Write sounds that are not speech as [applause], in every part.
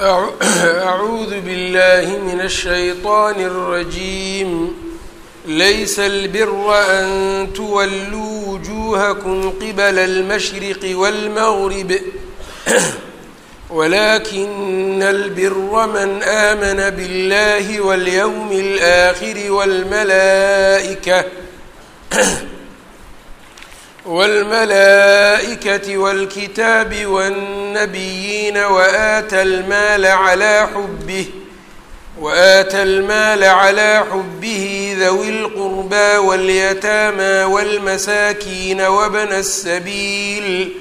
أعوذ بالله من الشيطان الرجيم ليس البر أن تولوا وجوهكم قبل المشرق والمغرب ولكن البر من آمن بالله واليوم الآخر والملائكة والملائكة والكتاب والنبيين وآتى المال على حبه وآتى المال على حبه ذوي القربى واليتامى والمساكين وابن السبيل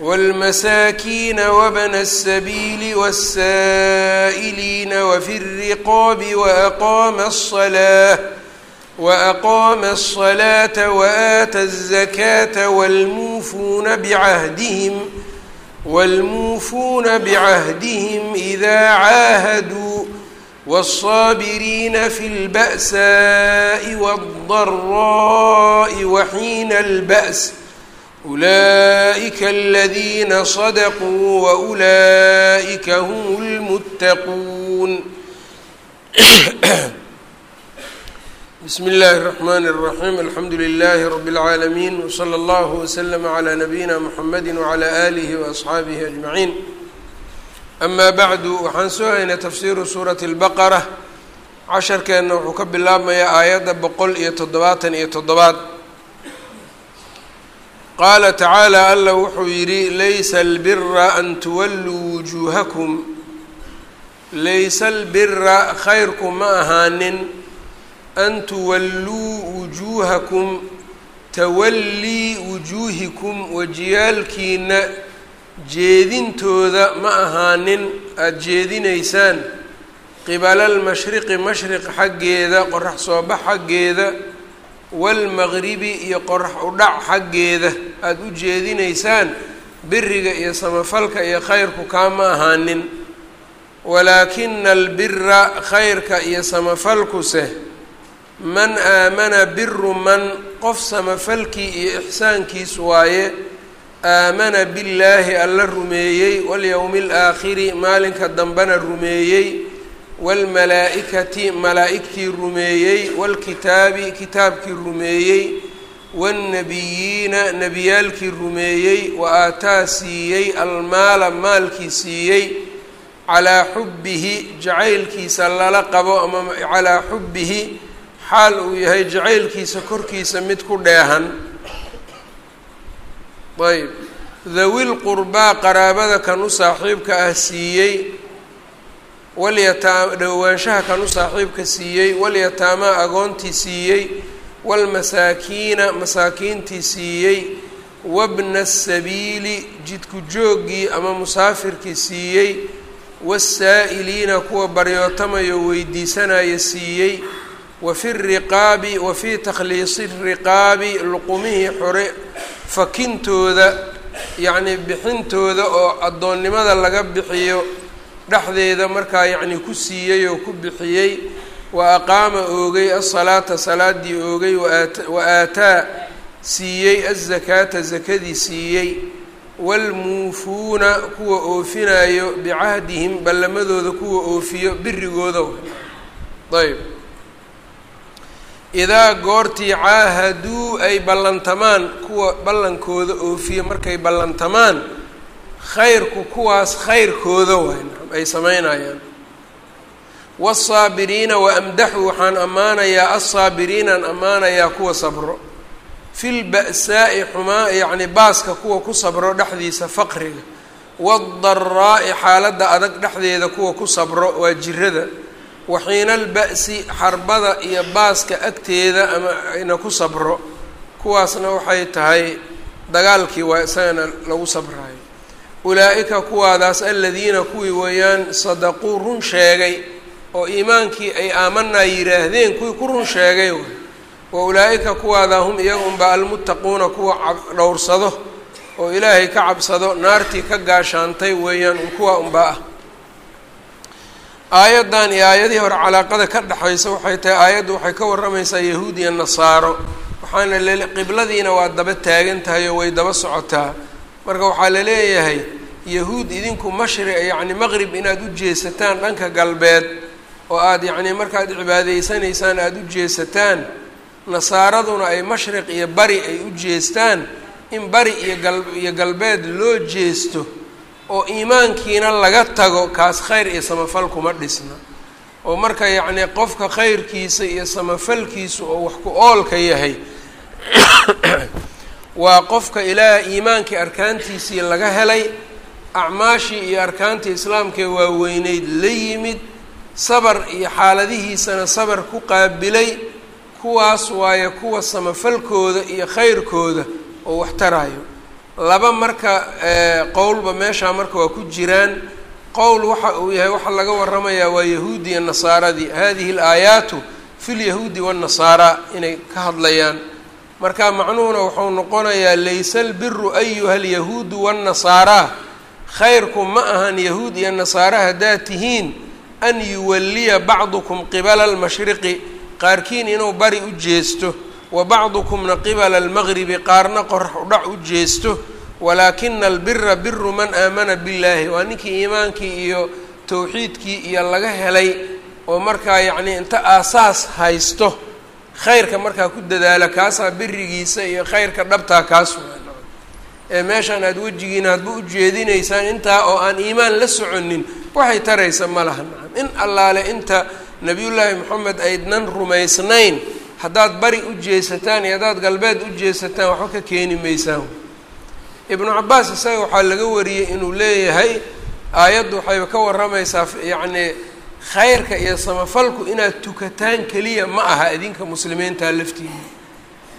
والمساكين وابن السبيل والسائلين وفي الرقاب وأقام الصلاة وأqاma الصلاaةa وآtى الزakاةa والmuufuuna bcahdiهm والmuufuuna بcahdiهm إda caahadوu والصاabiriina في البأساء والضراء وحiin البأس. أuلئika الذina صdqوu وأuلئika hm الmتquun [coughs] بسم الله الرحمن الرحيم الحمد لله رب العالمين وصلى الله وسلم على نبيina mحمد وعلى آله وأصxaabihi أجمعين أما bعd waxaan soo haynay tafsiru suuraة البqرة casharkeenna wuxuu ka bilaabmayaa aayadda boqol iyo toddobaatan iyo toddobaad qaala tacaalى alla wuxuu yidhi laysa الbira an tuwaluu wujuuhakum laysa اlbira khayrku ma ahaanin an tuwalluu wujuuhakum tawallii wujuuhikum wajiyaalkiina jeedintooda ma ahaanin aada jeedinaysaan qibala almashriqi mashriq xaggeeda qorax soo bax xaggeeda waalmaqribi iyo qorax udhac xaggeeda aada u jeedinaysaan biriga iyo samafalka iyo khayrku kaa ma ahaanin walaakina albira khayrka iyo samafalkuse man aamana biru man qof samafalkii iyo ixsaankiis waaye aamana billaahi alla rumeeyey walyowmi alaakhiri maalinka dambena rumeeyey waalmalaa-ikati malaa-igtii rumeeyey waalkitaabi kitaabkii rumeeyey waannabiyiina nebiyaalkii rumeeyey wa aataa siiyey almaala maalkii siiyey calaa xubbihi jacaylkiisa lala qabo ama calaa xubbihi xaal uu yahay jacaylkiisa korkiisa mid ku dheehan. Ayb. Dhawil qurbaa qaraabada kan u saaxiibka ah siiyey walyataa dhowaanshaha kan u saaxiibka siiyey walyataamaa agoontii siiyey waalmasaakiina masaakiintii siiyey wabna asabiili jidku jooggii ama musaafirkii siiyey wasaa'iliina kuwa baryootamaya weydiisanaya siiyey wafi riqaabi wa fii takhliisi riqaabi luqumihii xore fakintooda yacnii bixintooda oo addoonnimada laga bixiyo dhexdeeda markaa yacnii ku siiyey oo ku bixiyey wa aqaama oogay asalaata salaadii oogay wa aataa siiyey azakaata sakadii siiyey waalmuufuuna kuwa oofinayo bicahdihim ballamadooda kuwa oofiyo birigooda ayb idaa goortii caahaduu ay ballantamaan kuwa ballankooda oofiye markay ballantamaan khayrku kuwaas khayrkooda waay ay sameynayaan wasaabiriina wa amdaxu waxaan ammaanayaa assaabiriinaan ammaanayaa kuwa sabro. Fil ba'saa'i xumaa yacni baaska kuwa ku sabro dhexdiisa faqriga. Waadaraa'i xaaladda adag dhexdeeda kuwa ku sabro waa jirada waxiina alba'si xarbada iyo baaska agteeda ama ayna ku sabro kuwaasna waxay tahay dagaalkii waa isagana lagu sabraayo ulaa-ika kuwaadaas aladiina kuwii weeyaan sadaquu run sheegay oo iimaankii ay aamanaa yidhaahdeen kuwii ku run sheegay wa ulaa-ika kuwaadaa hum iyaga unbaa almuttaquuna kuwa dhowrsado oo ilaahay ka cabsado naartii ka gaashaantay weeyaan un kuwaa unbaa ah aayaddan iyo aayadihii hore calaaqada ka dhexaysa waxay tahay aayaddu waxay ka warramaysaa yahuud iyo nasaaro waxaana l qibladiina waa daba taagan tahay oo way daba socotaa. Marka waxaa la leeyahay yahuud idinku mashri yacni maqrib inaad u jeesataan dhanka galbeed oo aada yacnii markaad cibaadaysanaysaan aada u jeesataan nasaaraduna ay mashriq iyo bari ay u jeestaan in bari iyo gal iyo galbeed loo jeesto oo iimaankiina laga tago kaas khayr iyo samafal kuma dhisna oo marka yacnii qofka khayrkiisa iyo samafalkiisa oo wax ku oolka yahay [coughs] waa qofka ilaah iimaankii arkaantiisii laga helay acmaashii iyo arkaantii islaamkaee waaweyneyd la yimid sabar iyo xaaladihiisana sabar ku qaabilay kuwaas waayo kuwa samafalkooda iyo khayrkooda oo wax tarayo laba marka qowlba meeshaa marka waa ku jiraan. Qowl waxa uu yahay waxaa laga waramayaa waa yahuudi iyo nasaaradii hadihi alaayaatu fi lyahuudi waannasaara inay ka hadlayaan. Marka macnuhuna wuxuu noqonayaa laysa albiru ayuha alyahuudu waannasaaraa khayrku ma ahan yahuud iyo nasaare haddaad tihiin an yuwalliya bacdukum qibala almashriqi. Qaarkiin inuu bari u jeesto wa bacdukumna qibala almaqribi qaarna qorax udhac u jeesto walaakina albira biru man aamana billaahi. Waa ninkii iimaankii iyo towxiidkii iyo laga helay oo markaa yacnii inta aasaas haysto khayrka markaa ku dadaala kaasaa birigiisa iyo khayrka dhabtaa kaas ee meeshaan aada wejigiina hadba u jeedinaysaan intaa oo aan iimaan la soconin waxay taraysa ma laha. Nacam in allaale inta nebiyullaahi moxamed aydnan rumaysnayn haddaad bari u jeesataan iyo haddaad galbeed u jeesataan waxba ka keeni maysaan ibnu cabaas isaga waxaa laga wariyey inuu leeyahay aayaddu waxayba ka warramaysaa yacnii khayrka iyo samafalku inaad tukataan keliya ma aha idinka muslimiinta laftiina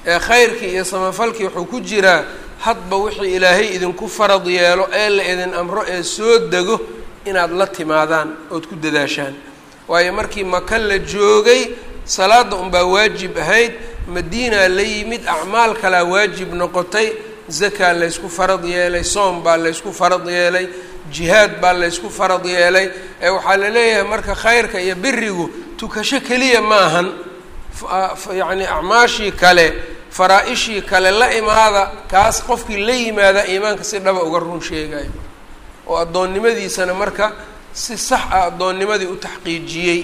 ee khayrkii iyo samafalkii wuxuu ku jiraa hadba wixii ilaahay idinku farad yeelo ee la idin amro ee soo dego inaad la timaadaan ood ku dadaashaan. Waayo markii maka la joogay salaadda unbaa waajib ahayd madiinaa la yimid acmaal kalaa waajib noqotay zakaa laysku farad yeelay soom baa laysku farad yeelay jihaad baa laysku farad yeelay. Ee waxaa la leeyahay marka khayrka iyo birigu tukasho keliya ma ahan. Yacni acmaashii kale faraa-ishii kale la imaada kaas qofkii la yimaada iimaanka si dhaba uga run sheegayo oo addoonnimadiisana marka si sax ah addoonnimadii u taxqiijiyey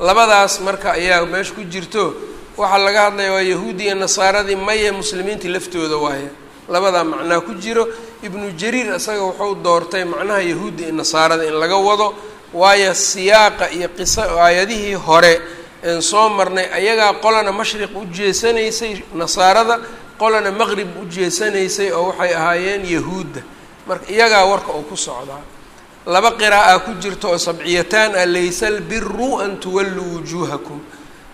labadaas marka ayaa meesha ku jirto waxaa laga hadlaya waa yahuudi iyo nasaaradii maye muslimiintii laftooda waaye. Labadaa macnaa ku jiro ibnu jariir isaga wuxuu doortay macnaha yahuudda iyo nasaarada in laga wado waayo siyaaqa iyo qiso aayadihii hore een soo marnay ayagaa qolana mashriq u jeesanaysay nasaarada qolana maqrib u jeesanaysay oo waxay ahaayeen yahuudda. Marka iyagaa warka oo ku socdaa laba qiraa'a ku jirta oo sabciyataan ah laysa albiru an tuwalluu wujuuhakum.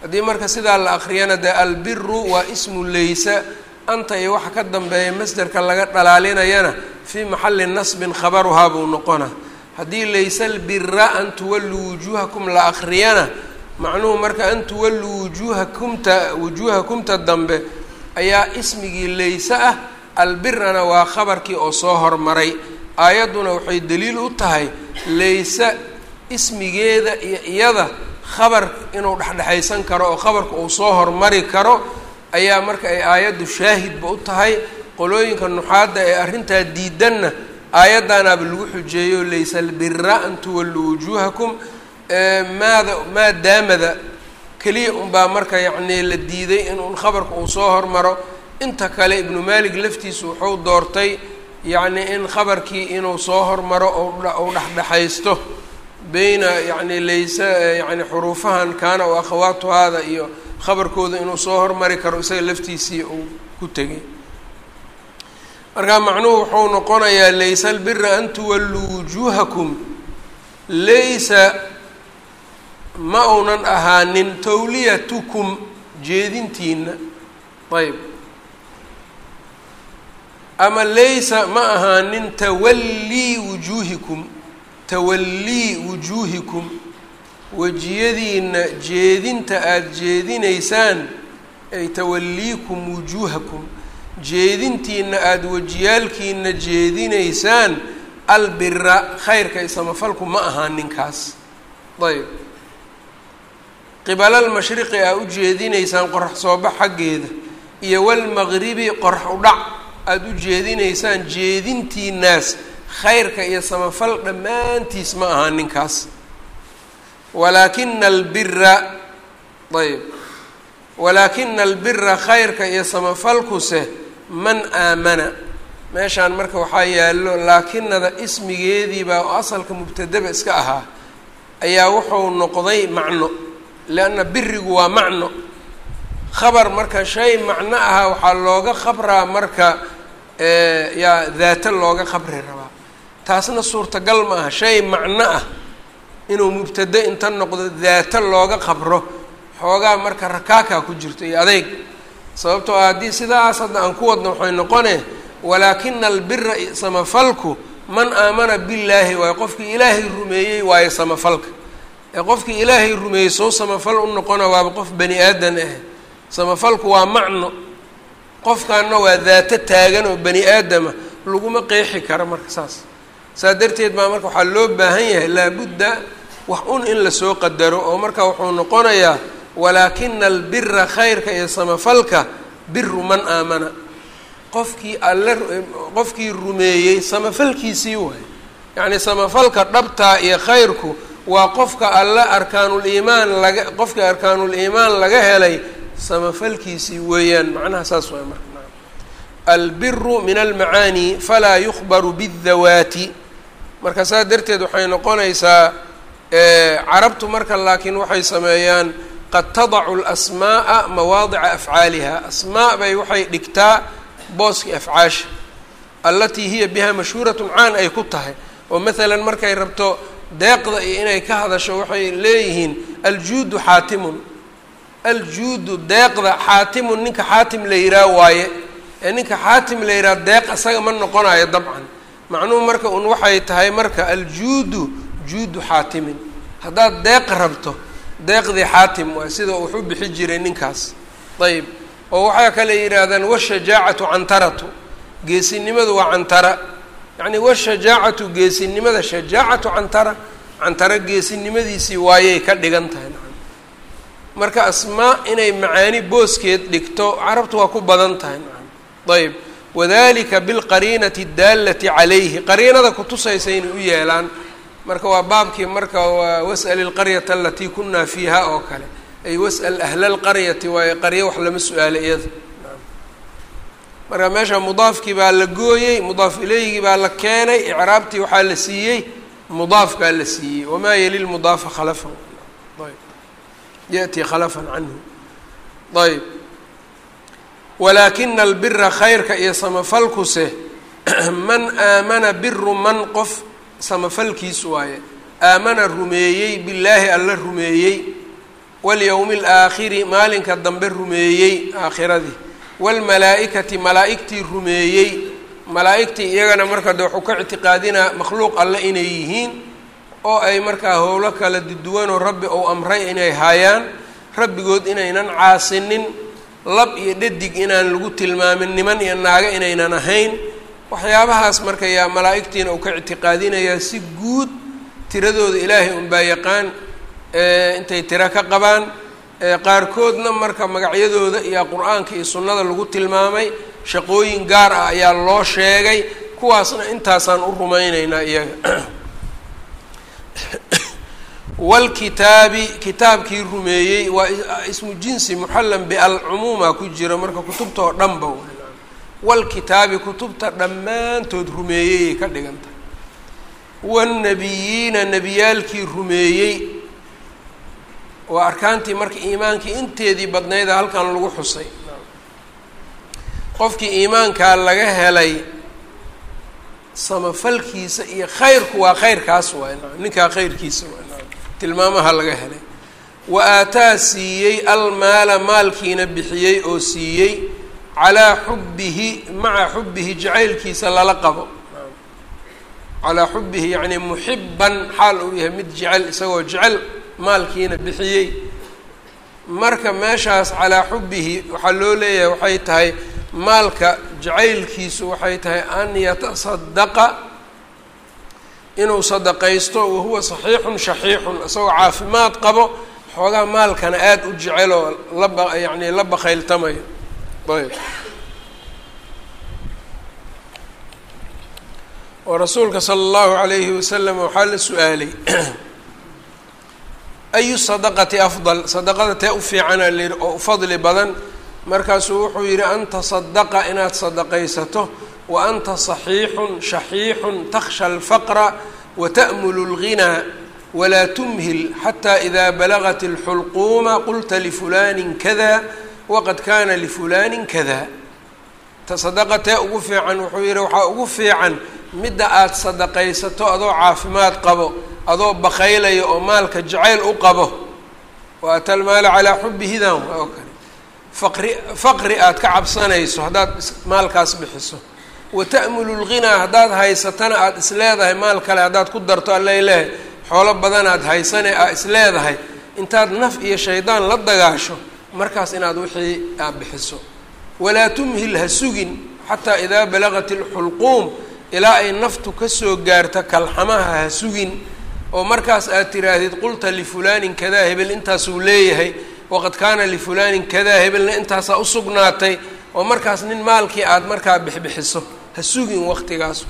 Haddii marka sidaa la akriyana dee albiru waa ismu laysa anta iyo waxa ka dambeeya masderka laga dhalaalinayana fii maxalli nasbin khabaruhaa buu noqona. Haddii laysa albira an tuwalluu wujuuhakum la akriyana macnuhu marka an tuwalluu wujuuhakumta wujuuhakumta dambe ayaa ismigii layse ah albirana waa khabarkii oo soo hormaray aayadduna waxay daliil u tahay layse ismigeeda iyo iyada khabar inuu dhexdhexaysan karo oo khabarka uu soo hormari karo ayaa marka ay aayaddu shaahidba u tahay qolooyinka nuxaadda ee arrintaa diidanna aayaddaanaaba lagu xujeeyo laysa albira an tuwalluu wujuuhakum maada maadaamada keliya unbaa marka yacnii la diiday in khabarka uu soo hormaro. Inta kale ibnu maalik laftiisu wuxuu doortay yacnii in khabarkii inuu soo hormaro ou dhexdhexaysto beyna yacni laysa yani xuruufahan kaana o akhawaatuhaada iyo khabarkooda inuu soo hormari karo isaga laftiisii uu ku tegay markaa macnuhu wuxuu noqonayaa laysa albira an tuwalluu wujuuhakum laysa ma uunan ahaanin tawliyatukum jeedintiina ayb ama laysa ma ahaanin tawallii wujuuhikum tawallii wujuuhikum wejiyadiina jeedinta aada jeedinaysaan ay tawalliikum wujuuhakum jeedintiina aada wejiyaalkiina jeedinaysaan albira khayrka isamafalku ma ahaa ninkaas. Ayb qibalalmashriqi aa u jeedinaysaan qorax soobax xaggeeda iyo walmaqribi qorax udhac aada u jeedinaysaan jeedintiinaas khayrka iyo samafal dhammaantiis ma aha ninkaas. Walaakina albira ayb walaakina albira khayrka iyo samafalkuse man aamana. Meeshaan marka waxaa yaallo laakinada ismigeediibaa oo asalka mubtadaba iska ahaa ayaa wuxuu noqday macno lianna birigu waa macno khabar marka shay macno ahaa waxaa looga qabraa marka yaa daata looga qabri rabaa. Taasna suurtagal ma aha. Shay macno ah inuu mubtado inta noqdo daata looga qabro xoogaa marka rakaakaa ku jirto iyo adeyg sababtoo ah haddii sidaas hadda aan ku wadno waxay noqone walaakina albira samafalku man aamana billaahi waayo qofkii ilaahay rumeeyey waayo samafalka. Ee qofkii ilaahay rumeeyey soo samafal u noqona waaba qof bani aadan ah samafalku waa macno. Qofkaana waa daato taagan oo bani aadama laguma qeexi karo marka saas. Saa darteed baa marka waxaa loo baahan yahay laabudda wax un in la soo qadaro oo marka wuxuu noqonayaa walaakina albira khayrka iyo samafalka biru man aamana. Qofkii alle qofkii rumeeyey samafalkiisii waay yacni samafalka dhabtaa iyo khayrku waa qofka alle arkaanuliimaan laga qofkii arkaanuliimaan laga helay samafalkiisii weeyaan macnaha saas waay marka albiru min almacaani falaa yukhbaru bidawaati marka saas darteed waxay noqonaysaa carabtu marka laakiin waxay sameeyaan qad tadacu lasmaa'a mawaadica afcaaliha. Asmaa bay waxay dhigtaa booskii afcaasha allatii hiya biha mashhuuratun caan ay ku tahay. Oo maalan markay rabto deeqda iyo inay ka hadasho waxay leeyihiin aljuudu xaatimun aljuudu deeqda xaatimun ninka xaatim la yihaah waaye ee ninka xaatim la yidhaha deeq isaga ma noqonayo dabcan. Macnuhu marka un waxay tahay marka aljuudu juudu xaatimin. Haddaad deeq rabto deeqdii xaatim waay sida wuxu bixi jiray ninkaas. Ayb oo waxaa kale yidhaahdaan washajaacatu cantaratu. Geesinimadu waa cantara. Yacni washajaacatu geesinimada shajaacatu cantara. Cantara geesinimadiisii waayay ka dhigan tahay marka asmaa inay macaani booskeed dhigto carabtu waa ku badan tahay ayb wadalika bilqariinati اdaalati calayhi. Qariinada kutusaysa inay u yeelaan. Marka waa baabkii marka waa was'al ilqaryata alatii kunaa fiiha oo kale. Ay was'al ahla lqaryati waayo qaryo wax lama su'aalo iyada. Marka meesha mudaafkii baa la gooyey mudaaf ileygii baa la keenay icraabtii waxaa la siiyey mudaafkaa la siiyey. Wamaa yeli lmudaafa khalafan ayb yaأtii khalafan canhu ayb walaakina albira khayrka iyo samafalkuse man aamana biru man qof samafalkiis waaye aamana rumeeyey billaahi alla rumeeyey walyowmi alaakhiri maalinka dambe rumeeyey aakhiradii waalmalaa-ikati rumeeyey malaa-igtii iyagana marka de wuxuu ka ictiqaadinaa makhluuq alle inay yihiin oo ay markaa howlo kala duduwanoo rabbi ou amray inay haayaan rabbigood inaynan caasinin lab iyo dhadig inaan lagu tilmaamin niman iyo naago inaynan ahayn. Waxyaabahaas marka yaa malaa-igtiina uu ka ictiqaadinayaa si guud tiradooda ilaahay unbaa yaqaan intay tiro ka qabaan qaarkoodna marka magacyadooda iyo qur'aanka iyo sunnada lagu tilmaamay shaqooyin gaar ah ayaa loo sheegay kuwaasna intaasaan u rumayneynaa iyaga [clears throat] wlkitaabi kitaabkii rumeeyey waa ismu jinsi muxallan bialcumuuma ku jira marka kutubta oo dhanba walkitaabi kutubta dhammaantood rumeeyeyay ka dhigan tahay nebiyaalkii rumeeyey. Waa arkaantii marka iimaankii inteedii badnayda halkan lagu xusay. Qofkii iimaankaa laga helay samafalkiisa iyo khayrku waa khayrkaas waay. Ninkaa khayrkiisa waay. Tilmaamaha laga helay. Wa aataa siiyey almaala maalkiina bixiyey oo siiyey calaa xubbihi maca xubbihi jacaylkiisa lala qabo. Calaa xubbihi yacni muxiban xaal uu yahay mid jecel isagoo jecel maalkiina bixiyey. Marka meeshaas calaa xubbihi waxaa loo leeyahay waxay tahay maalka jacaylkiisu waxay tahay an yatasadaqa inuu sadaqaysto wahuwa saxiixun shaxiixun isagoo caafimaad qabo xoogaa maalkana aada u jecel oo laba yacni la bakayltamayo ayb. Oo rasuulka sala allahu calayhi wasalam waxaa la su'aalay [clears throat] ayu sadaqati afdal? Sadaqada tee u fiicana la yidhi oo u fadli badan markaasuu wuxuu yidhi an tasadaqa inaad sadaqaysato wa anta saxiixun shaxiixun takhsha alfaqra wa ta'mulu lghinaa walaa tumhil xataa idaa balagat alxulquuma qulta lifulanin kada waqad kana lifulanin kada sadaqa tee ugu fiican wuxuu yidhi waxaa ugu fiican midda aada sadaqaysato adoo caafimaad qabo adoo baqaylaya oo maalka jacayl u qabo. Wa ata almaala calaa xubihidan oo kale faqri faqri aada ka cabsanayso haddaad maalkaas bixiso. Wa ta'mulu lghinaa haddaad haysatana aada isleedahay maal kale haddaad ku darto allay leehay. Xoolo badanaad haysane aa isleedahay intaad naf iyo shaydaan la dagaasho markaas inaad wixii aad bixiso. Walaa tumhil ha sugin xataa idaa balagat alxulquum ilaa ay naftu ka soo gaarto kalxamaha ha sugin. Oo markaas aad tiraahdid qulta lifulaanin kadaa hebel intaasuu leeyahay waqad kaana lifulaanin kadaa hebelna intaasaa usugnaatay oo markaas nin maalkii aada markaa bixbixiso ha sugin waqtigaas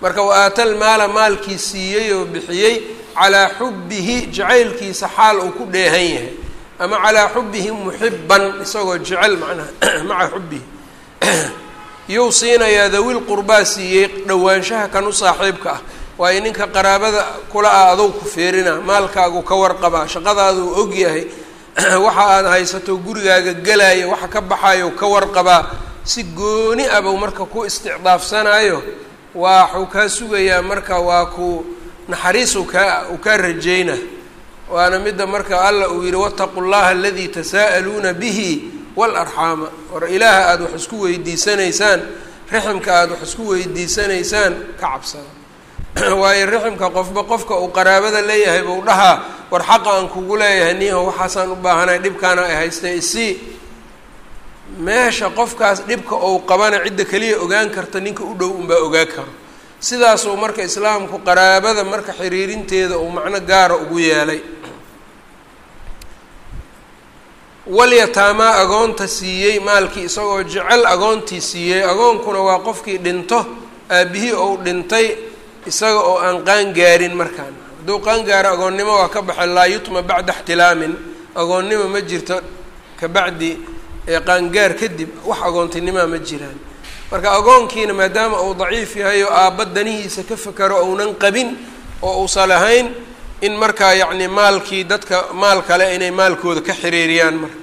marka wa aatal maala maalkii siiyey oo bixiyey calaa xubbihi jacaylkiisa xaal uu ku dheehan yahay. Ama calaa xubbihi muxiban isagoo jecel macnaha [clears throat] maca xubbihi. [clears throat] Yuu siinayaa dawil qurbaa siiyey dhowaanshaha kan u saaxiibka ah. Waayo ninka qaraabada kula ah adow ku feerina maalkaagu ka warqabaa shaqadaaduu og yahay [clears throat] waxa aada haysato gurigaaga gelaya waxa ka baxayo ka warqabaa si gooni abou marka ku isticdaafsanayo waxuu kaa sugayaa marka waa ku naxariis u kaa uu kaa rajayna. Waana midda marka alla uu yihi wataqu llaha aladii tasaa'aluuna bihi waalarxaama war ilaaha aada wax isku weydiisanaysaan riximka aada wax isku weydiisanaysaan ka cabsada [clears throat] waayo riximka qofba qofka uu qaraabada leeyahay buu dhahaa war xaqa aan kugu leeyahay niho waxaasaan u baahanahay dhibkaana ay haystee isii meesha qofkaas dhibka ou qabana cidda keliya ogaan karta ninka u dhow unbaa ogaa karo. Sidaasuu marka islaamku qaraabada marka xiriirinteeda uu macno gaara ugu yeelay. Walyataamaa agoonta siiyey maalkii isagoo jecel agoontii siiyey agoonkuna waa qofkii dhinto aabihii ou dhintay isaga oo aan qaangaarin markaan. Hadduu qaangaaro agoonnimo waa ka baxay laa yutma bacda ixtilaamin. Agoonnimo ma jirto ka bacdi qaangaar kadib wax agoontinimoa ma jiraan. Marka agoonkiina maadaama uu daciif yahay oo aabba danihiisa ka fakaro ounan qabin oo uusan lahayn in markaa yacni maalkii dadka maal kale inay maalkooda ka xiriiriyaan marka.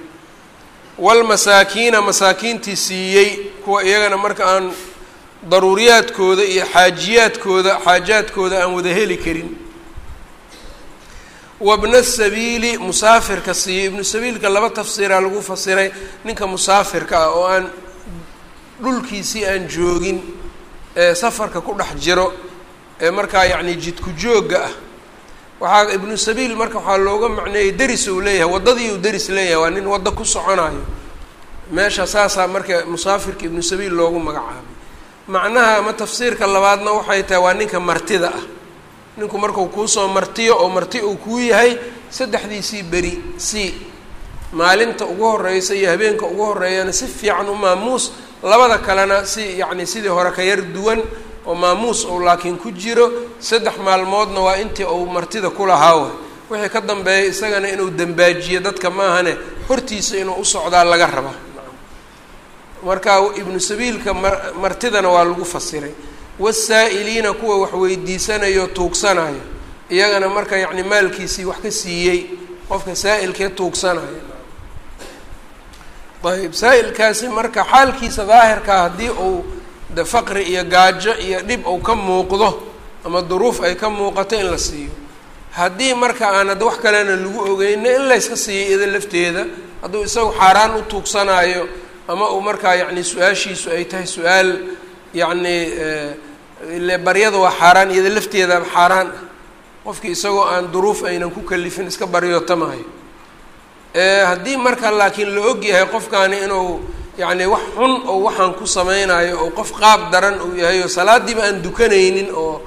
Walmasaakiina masaakiintii siiyey kuwa iyagana marka aan daruuriyaadkooda iyo xaajiyaadkooda xaajaadkooda aan wada heli karin. Wabna sabiili musaafirka siiyey. Ibnu sabiilka laba tafsiiraa lagu fasiray ninka musaafirka ah oo aan dhulkiisii aan joogin ee safarka ku dhex jiro ee markaa yacni jidku joogga ah. Waxaa ibnu sabiil marka waxaa looga macneeyey deris uu leeyahay waddadii uu deris leeyahay waa nin waddo ku soconayo meesha saasaa marka musaafirka ibnu sabiil loogu magacaabay macnaha ama tafsiirka labaadna waxay tahay waa ninka martida ah. Ninku markuu kuusoo martiyo oo marti uu kuu yahay saddexdiisii beri si maalinta ugu horeysa iyo habeenka ugu horeeyana si fiican u maamuus labada kalena si yacni sidii hore ka yar duwan oo maamuus ou laakiin ku jiro saddex maalmoodna waa intii uu martida ku lahaa way wixii ka dambeeya isagana inuu dambaajiyo dadka maahane hortiisa inuu u socdaa laga raba marka ibnu sabiilka mar martidana waa lagu fasiray. Wasaa'iliina kuwa wax weydiisanayo tuugsanayo. Iyagana marka yacni maalkiisii wax ka siiyey qofka saa'ilkee tuugsanayo. Ayb saa-ilkaasi marka xaalkiisa daahirkaa haddii uu de faqri iyo gaajo iyo dhib uu ka muuqdo ama duruuf ay ka muuqato in la siiyo. Haddii marka aan hadda wax kalena lagu ogeyno in layska siiyo iyada lafteeda hadduu isagu xaaraan u tuugsanaayo ama uu markaa yacni su'aashiisu ay tahay su'aal yacni ile baryada waa xaaraan iyada lafteeda xaaraan. Ah qofkii isagoo aan duruuf aynan ku kalifin iska baryootamaayo haddii marka laakiin la og yahay qofkaani inuu yacni wax xun oo waxaan ku sameynayo oo qof qaab daran uu yahay oo salaadiiba aan dukanaynin oo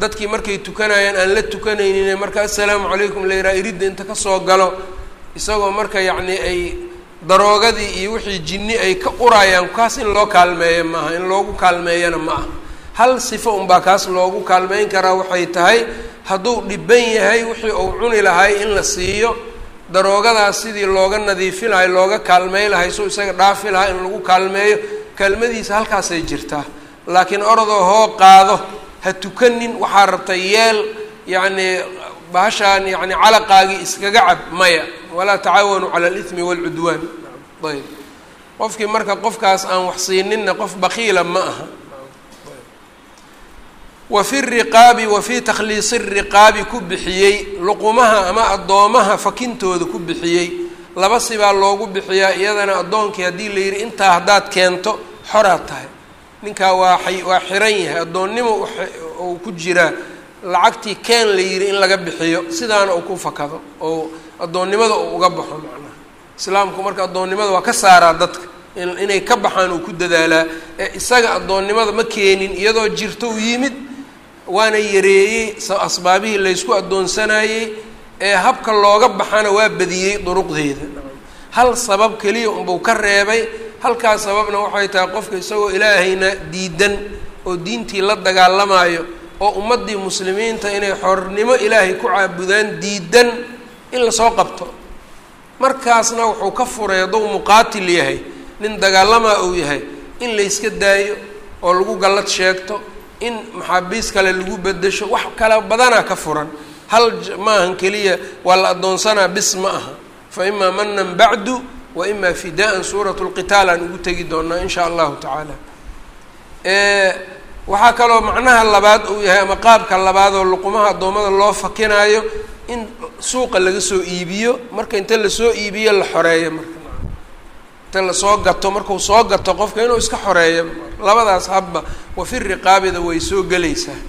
dadkii markay tukanayaan aan la tukanaynin marka assalaamu calaykum la yidhaha iridda inta ka soo galo isagoo marka yacni ay daroogadii iyo wixii jinni ay ka urayaan kaas in loo kaalmeeyo maaha in loogu kaalmeeyana ma aha hal sifo unbaa kaas loogu kaalmeyn karaa waxay tahay hadduu dhiban yahay wixii uu cuni lahay in la siiyo daroogadaas sidii looga nadiifi lahay looga kaalmey lahay suu isaga dhaafi lahaa in lagu kaalmeeyo kaalmadiisa halkaasay jirtaa. Laakiin orodoo hoo qaado ha tukanin waxaa rabta yeel yacni bahashaan yani calaqaagii iskaga cab maya walaa tacaawanuu cala alithmi waalcudwaan ayb. Qofkii marka qofkaas aan wax siininna qof bakiila ma aha. Wa fi riqaabi wa fii takhliisi riqaabi ku bixiyey luqumaha ama addoomaha fakintooda ku bixiyey. Laba sibaa loogu bixiyaa iyadana addoonkii haddii la yidhi intaa haddaad keento xoraad tahay. Ninkaa waa waa xiran yahay addoonnimo uu ku jiraa lacagtii keen la yidhi in laga bixiyo sidaana uu ku fakado oo addoonnimada uu uga baxo macnaha. Islaamku marka addoonnimada waa ka saaraa dadka. Inay ka baxaan uu ku dadaalaa. Ee isaga addoonnimada ma keenin iyadoo jirto uu yimid waana yareeyey asbaabihii laysku addoonsanayey. Ee habka looga baxana waa badiyey duruqdeeda. Hal sabab keliya unbuu ka reebay. Halkaas sababna waxay tahay qofka isagoo ilaahayna diidan oo diintii la dagaalamaayo oo ummaddii muslimiinta inay xornimo ilaahay ku caabudaan diidan in la soo qabto. Markaasna wuxuu ka furay hadduu muqaatil yahay nin dagaalamaa uu yahay in layska daayo oo lagu gallad sheegto in maxaabiis kale lagu bedesho wax kale badanaa ka furan. Hal maahan keliya waa la addoonsanaa bis ma aha. Fa imaa manan bacdu wa imaa fidaa-an suurat lqitaal aan ugu tegi doonaa in shaa allahu tacaala. Waxaa kaloo macnaha labaad uu yahay ama qaabka labaad oo luqumaha addoommada loo fakinaayo in suuqa laga soo iibiyo marka inta la soo iibiyo la xoreeyo marka. Inta la soo gato markuu soo gato qofka inuu iska xoreeyo labadaas habba wafi riqaabida way soo gelaysaa.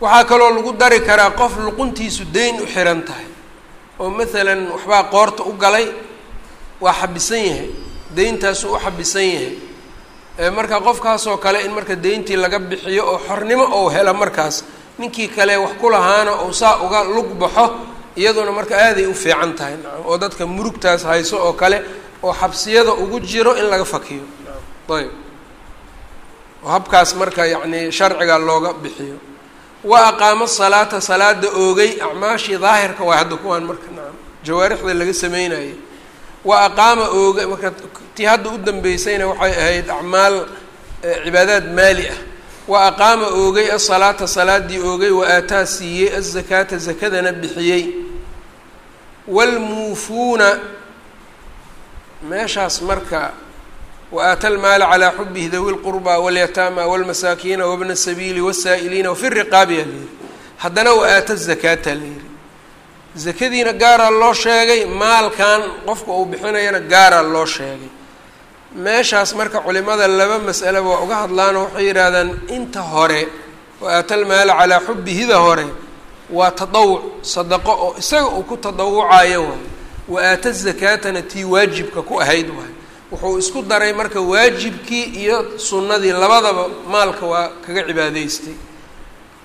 Waxaa kaloo lagu dari karaa qof luquntiisu dayn u xiran tahay. Oo maalan waxbaa qoorta u galay waa xabisan yahay dayntaasuu u xabisan yahay. Marka qofkaasoo kale in marka dayntii laga bixiyo oo xornimo ou helo markaas ninkii kale wax ku lahaana ou saa uga lug baxo iyaduna marka aaday u fiican tahay oo dadka murugtaas hayso oo kale oo xabsiyada ugu jiro in laga fakiyo. Ayb. Oo habkaas marka yacni sharciga looga bixiyo. Wa aqaamo salaata salaada oogay acmaashii daahirka waa hadda kuwaan marka nacam jawaarixda laga sameynayay. Wa aqaama oogay marka tii hadda u dambeysayna waxay ahayd acmaal cibaadaad maali ah wa aqaama oogay asalaata salaadii oogay wa aataa siiyey azakaata zakadana bixiyey. Waalmuufuuna meeshaas marka wa aata almaala calaa xubihi dawi lqurba walyataama walmasaakiina wabna sabiili wasaa'iliina wafi riqaabi aa layidhi. Haddana wa aata zakaata layidhi. Zakadiina gaaraa loo sheegay maalkan qofka uu bixinayana gaaraa loo sheegay meeshaas marka culimada laba mas'aleba waa uga hadlaanoo waxay yidhaahdaan inta hore wa aata almaala calaa xubihida hore waa tadawuc sadaqo oo isaga uu ku tadawucayo waay. Wa aata zakaatana tii waajibka ku ahayd waay. Wuxuu isku daray marka waajibkii iyo sunnadii labadaba maalka waa kaga cibaadaystay.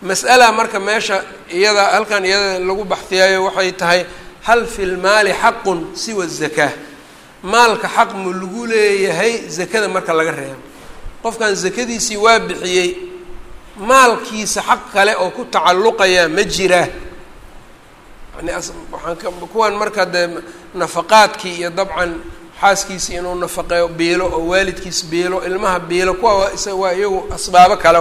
Mas'ala marka meesha iyada halkan iyada lagu baxtiyaayo waxay tahay hal fi lmaali xaqun siwa zakaa maalka xaq mu lagu leeyahay zakada marka laga reebo. Qofkan zakadiisii waa bixiyey maalkiisa xaq kale oo ku tacalluqayaa ma jiraa yani waxaan ka kuwan marka dee nafaqaadkii iyo dabcan xaaskiisi inuu nafaqeeyo biilo oo waalidkiis biilo ilmaha biilo kuwa waa iyagu asbaabo kale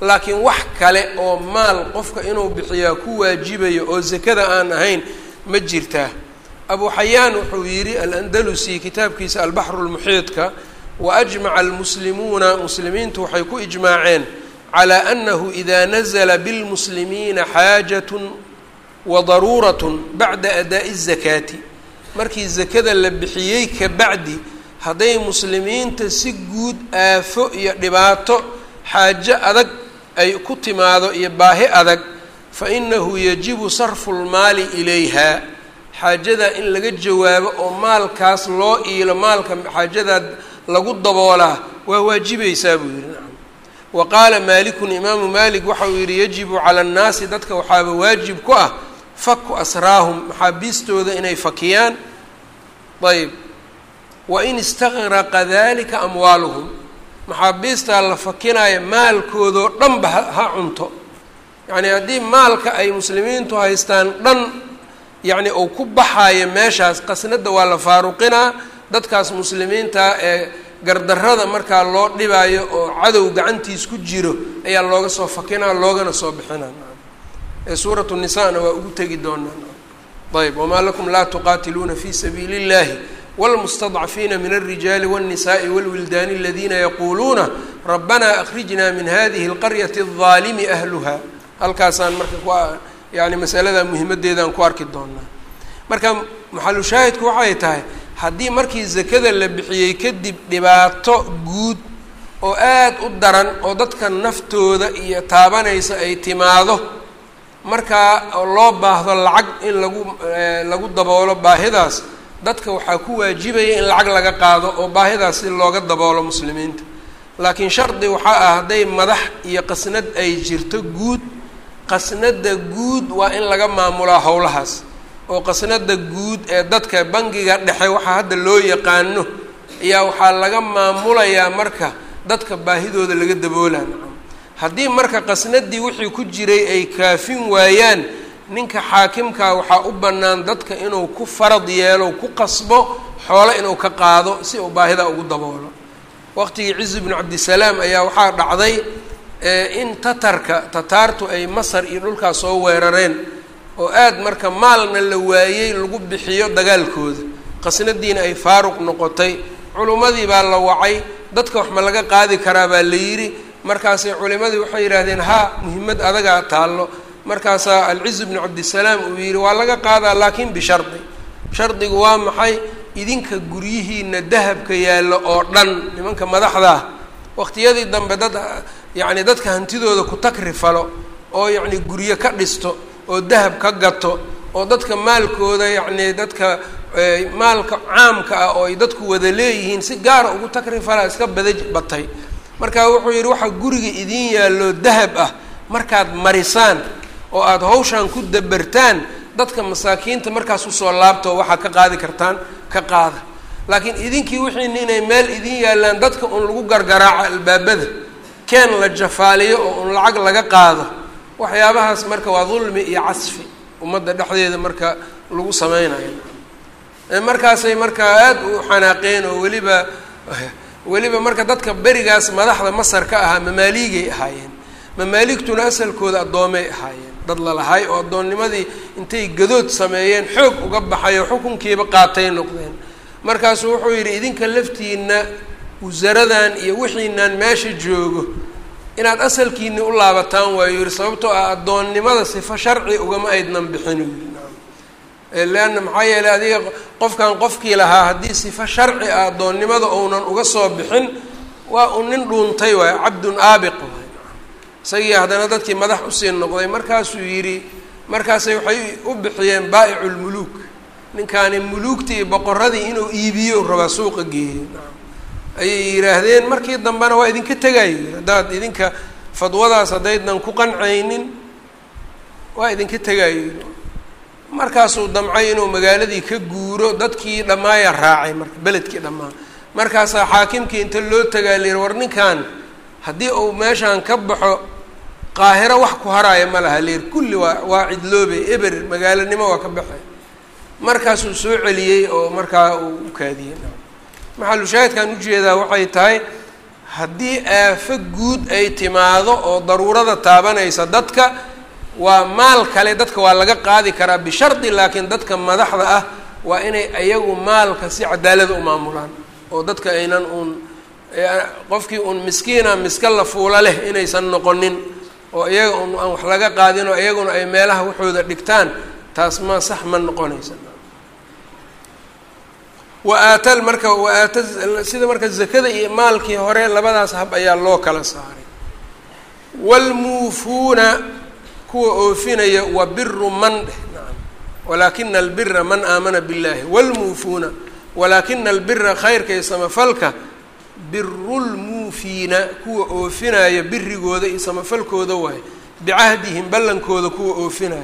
laakiin wax kale oo maal qofka inuu bixiyaa ku waajibayo oo zakada aan ahayn ma jirtaa abu xayaan wuxuu yidhi alandalusi kitaabkiisa albaxru lmuxiidka wa ajmaca almuslimuuna muslimiintu waxay ku ijmaaceen calaa annahu idaa nazla bilmuslimiina xaajatun wa daruuratun bacda adaa'i الzakaati markii zakada la bixiyey ka bacdi hadday muslimiinta si guud aafo iyo dhibaato xaajo adag ay ku timaado iyo baahi adag fa inahu yajibu sarfu lmaali ilayha xaajadaa in laga jawaabo oo maalkaas loo iilo maalka xaajadaad lagu daboolaa waa waajibaysaa buu yihi nacam wa qaala maalikun imaamu maalik waxa uu yidhi yajibu cala annaasi dadka waxaaba waajib ku ah faku asraahum maxaabiistooda inay fakiyaan. Ayb wa in istagraqa dalika amwaaluhum maxaabiistaa la fakinaya maalkoodoo dhanba ha cunto. Yacni haddii maalka ay muslimiintu haystaan dhan yacni uu ku baxaayo meeshaas qasnada waa la faaruqinaa dadkaas muslimiinta ee gardarrada markaa loo dhibaayo oo cadow gacantiis ku jiro ayaa looga soo fakinaa loogana soo bixinaa ee suuratu nisaana waa ugu tegi doonaa ayb wamaa lakum laa tuqaatiluuna fi sabiili اllahi wاlmustadcafiina min alrijaali wالnisaءi wاlwildaani aladiina yaquuluuna rabbana akrijna min hadihi اlqaryati الظaalimi ahluha halkaasaan marka ku yani masalada muhimadeedaan ku arki doonaa. Marka maxalushaahidku waxay tahay haddii markii zakada la bixiyey kadib dhibaato guud oo aad u daran oo dadka naftooda iyo taabanaysa ay timaado markaa loo baahdo lacag in lagu lagu daboolo baahidaas dadka waxaa ku waajibaya in lacag laga qaado oo baahidaas si looga daboolo muslimiinta. Laakiin shardi waxaa ah hadday madax iyo qasnad ay jirto guud qasnada guud waa in laga maamulaa howlahaas. oo qasnada guud ee dadka bangiga dhexe waxaa hadda loo yaqaano ayaa waxaa laga maamulayaa marka dadka baahidooda laga daboolaa haddii marka qasnadii wixii ku jiray ay kaafin waayaan ninka xaakimkaa waxaa u bannaan dadka inuu ku farad yeelo ku qasbo xoolo inuu ka qaado si uu baahida ugu daboolo. Waqtigii cizi bnu cabdisalaam ayaa waxaa dhacday in tatarka tataartu ay masar iyo dhulkaas soo weerareen oo aad marka maalna la waayey lagu bixiyo dagaalkooda. Qasnadiina ay faaruq noqotay culimmadii baa la wacay dadka wax ma laga qaadi karaa baa la yidhi. Markaasay culimadii waxay yidhaahdeen haa muhimmad adagaa taallo. Markaasaa alciz bnu cabdisalaam uu yidhi waa laga qaadaa laakiin bishardi. Shardigu waa maxay? Idinka guryihiina dahabka yaallo oo dhan nimanka madaxda ah. Waqtiyadii dambe dad yacni dadka hantidooda ku takrifalo oo yacni guryo ka dhisto oo dahab ka gato oo dadka maalkooda yacni dadka maalka caamka ah oo ay dadku wada leeyihiin si gaara ugu takrifala iska bada batay. Marka wuxuu yidhi waxaa guriga idiin yaallo dahab ah markaad marisaan oo aada hawshaan ku dabertaan dadka masaakiinta markaas u soo laabtoo waxaad ka qaadi kartaan ka qaada. Laakiin idinkii wixiina inay meel idin yaallaan dadka un lagu gargaraaco albaabada keen la jafaaliyo oo un lacag laga qaado waxyaabahaas marka waa dulmi iyo casfi ummadda dhexdeeda marka lagu sameynayo markaasay markaa aada u xanaaqeen oo weliba weliba marka dadka berigaas madaxda masar ka ahaa mamaaligay ahaayeen. Mamaaligtuna asalkooda addoomay ahaayeen. Dad lalahay oo addoonnimadii intay gadood sameeyeen xoog uga baxay oo xukunkiiba qaatay noqdeen. Markaasuu wuxuu yidhi idinka laftiina wasaradan iyo wixiinaan meesha joogo inaad asalkiini u laabataan waayo yihi sababtoo ah addoonnimada sifo sharci ugama aydnan bixin leanna maxaa yeeley adiga qofkan qofkii lahaa haddii sifo sharci ah addoonnimada ounan uga soo bixin waa uu nin dhuuntay waay cabdun aabiq waay isagii haddana dadkii madax u sii noqday markaasuu yidhi markaasay waxay u bixiyeen baa'icu lmuluuk ninkaani muluugtii boqoradii inuu iibiyo rabaa suuqa geeyo ayay yidhaahdeen markii dambena waa idinka tegayo haddaad idinka fadwadaas haddaydnan ku qancaynin waa idinka tegayo markaasuu damcay inuu magaaladii ka guuro dadkii dhammaaya raacay marka beledkii dhammaa markaasaa xaakimkii inta loo tagaa la war ninkan haddii uu meeshaan ka baxo qaahiro wax ku haraaya ma laha. Leer kulli waa waa cidloobay eber magaalanimo waa ka baxay. Markaasuu soo celiyey oo markaa uu u kaadiyey maxalushaahidkan u jeedaa waxay tahay haddii aafo guud ay timaado oo daruurada taabanaysa dadka waa maal kale dadka waa laga qaadi karaa bishardi laakiin dadka madaxda ah waa inay ayagu maalka si cadaalada u maamulaan oo dadka aynan uun qofkii uun miskiina miska la fuula leh inaysan noqonin oo iyaga un aan wax laga qaadin oo iyaguna ay meelaha waxooda dhigtaan taas ma sax ma noqonaysa wa aatal marka wa aata sida marka zakada iyo maalkii hore labadaas hab ayaa loo kala saaray. Waalmuufuuna kuwa oofinaya wa biru man dheh nacam walaakina albira man aamana biاllahi wاlmuufuuna walaakina albira khayrka iyo samafalka birulmuufiina kuwa oofinaya birigooda iyo samafalkooda waaye bicahdihim ballankooda kuwa oofinaya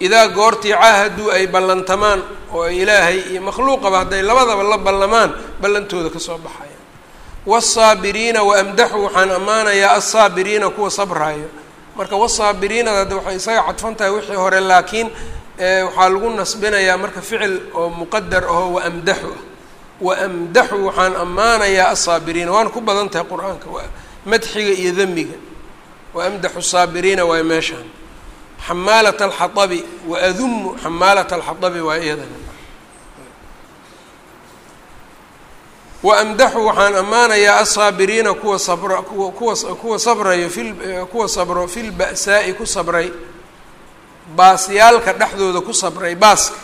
idaa goortii caahaduu ay ballantamaan oo ay ilaahay iyo makhluuqaba hadday labadaba la ballamaan ballantooda ka soo baxayaan wاsaabiriina waamdaxu waxaan ammaanayaa alsaabiriina kuwa sabraayo. Marka wasaabiriinada de waxay isaga cadfan tahay wixii hore laakiin waxaa lagu nasbinayaa marka ficil oo muqadar aho waamdaxu ah. Waamdaxu waxaan ammaanayaa alsaabiriina waana ku badan tahay qur'aanka madxiga iyo demiga waamdaxu saabiriina waay meeshaan xamaalat alxaabi waadumu xamaalat alxaabi waa iyadana waamdaxu waxaan ammaanayaa alsaabiriina kuwa sabra kuwa kuwa sabrayo fil kuwa sabro fil ba'saa'i ku sabray baasyaalka dhexdooda ku sabray baaska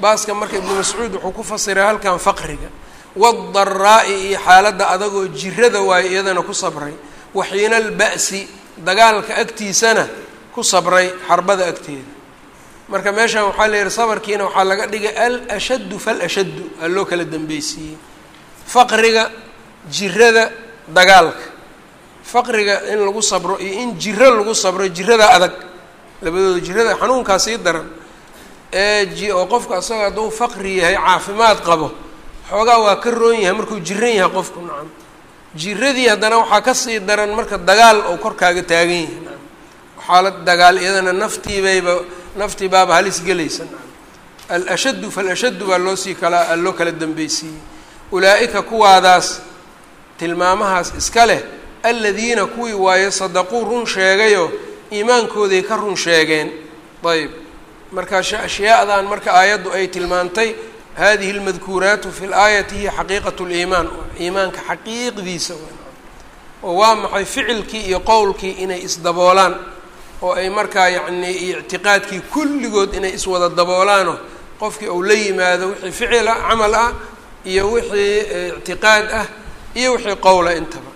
baaska marka ibnu mascuud wuxuu ku fasiray halkan faqriga waadaraa'i iyo xaaladda adagoo jirada waayo iyadana ku sabray waxiina alba'si dagaalka agtiisana ku sabray xarbada agteeda. Marka meeshan waxaa la yihi sabarkiina waxaa laga dhigay al ashaddu falashaddu aa loo kala dambeysiiyey faqriga jirada dagaalka. Faqriga in lagu sabro iyo in jiro lagu sabro jirada adag. Labadooda jirada xanuunkaa sii daran. Ee oo qofka asaga hadduu faqri yahay caafimaad qabo xoogaa waa ka roon yahay markuu jiran yahay qofku nacam. Jiradii haddana waxaa ka sii daran marka dagaal oo korkaaga taagan yahay xaalad dagaal iyadana naftiibayba naftii baaba halis gelaysa al-ashaddu fal-ashaddu baa loo sii kala loo kala dambeysiiyey ulaa-ika kuwaadaas tilmaamahaas iska leh aladiina kuwii waaye sadaquu run sheegayoo iimaankooday ka run sheegeen. Ayb marka ashyaadan marka aayaddu ay tilmaantay hadihi اlmadkuuraatu fi laayati hiya xaqiiqat liimaan iimaanka xaqiiqdiisa. Oo waa maxay ficilkii iyo qowlkii inay isdaboolaan oo ay markaa yacni ictiqaadkii kulligood inay iswada daboolaano qofkii uu la yimaado wixii ficil ah camal ah iyo wixii ictiqaad ah iyo wixii qowla intaba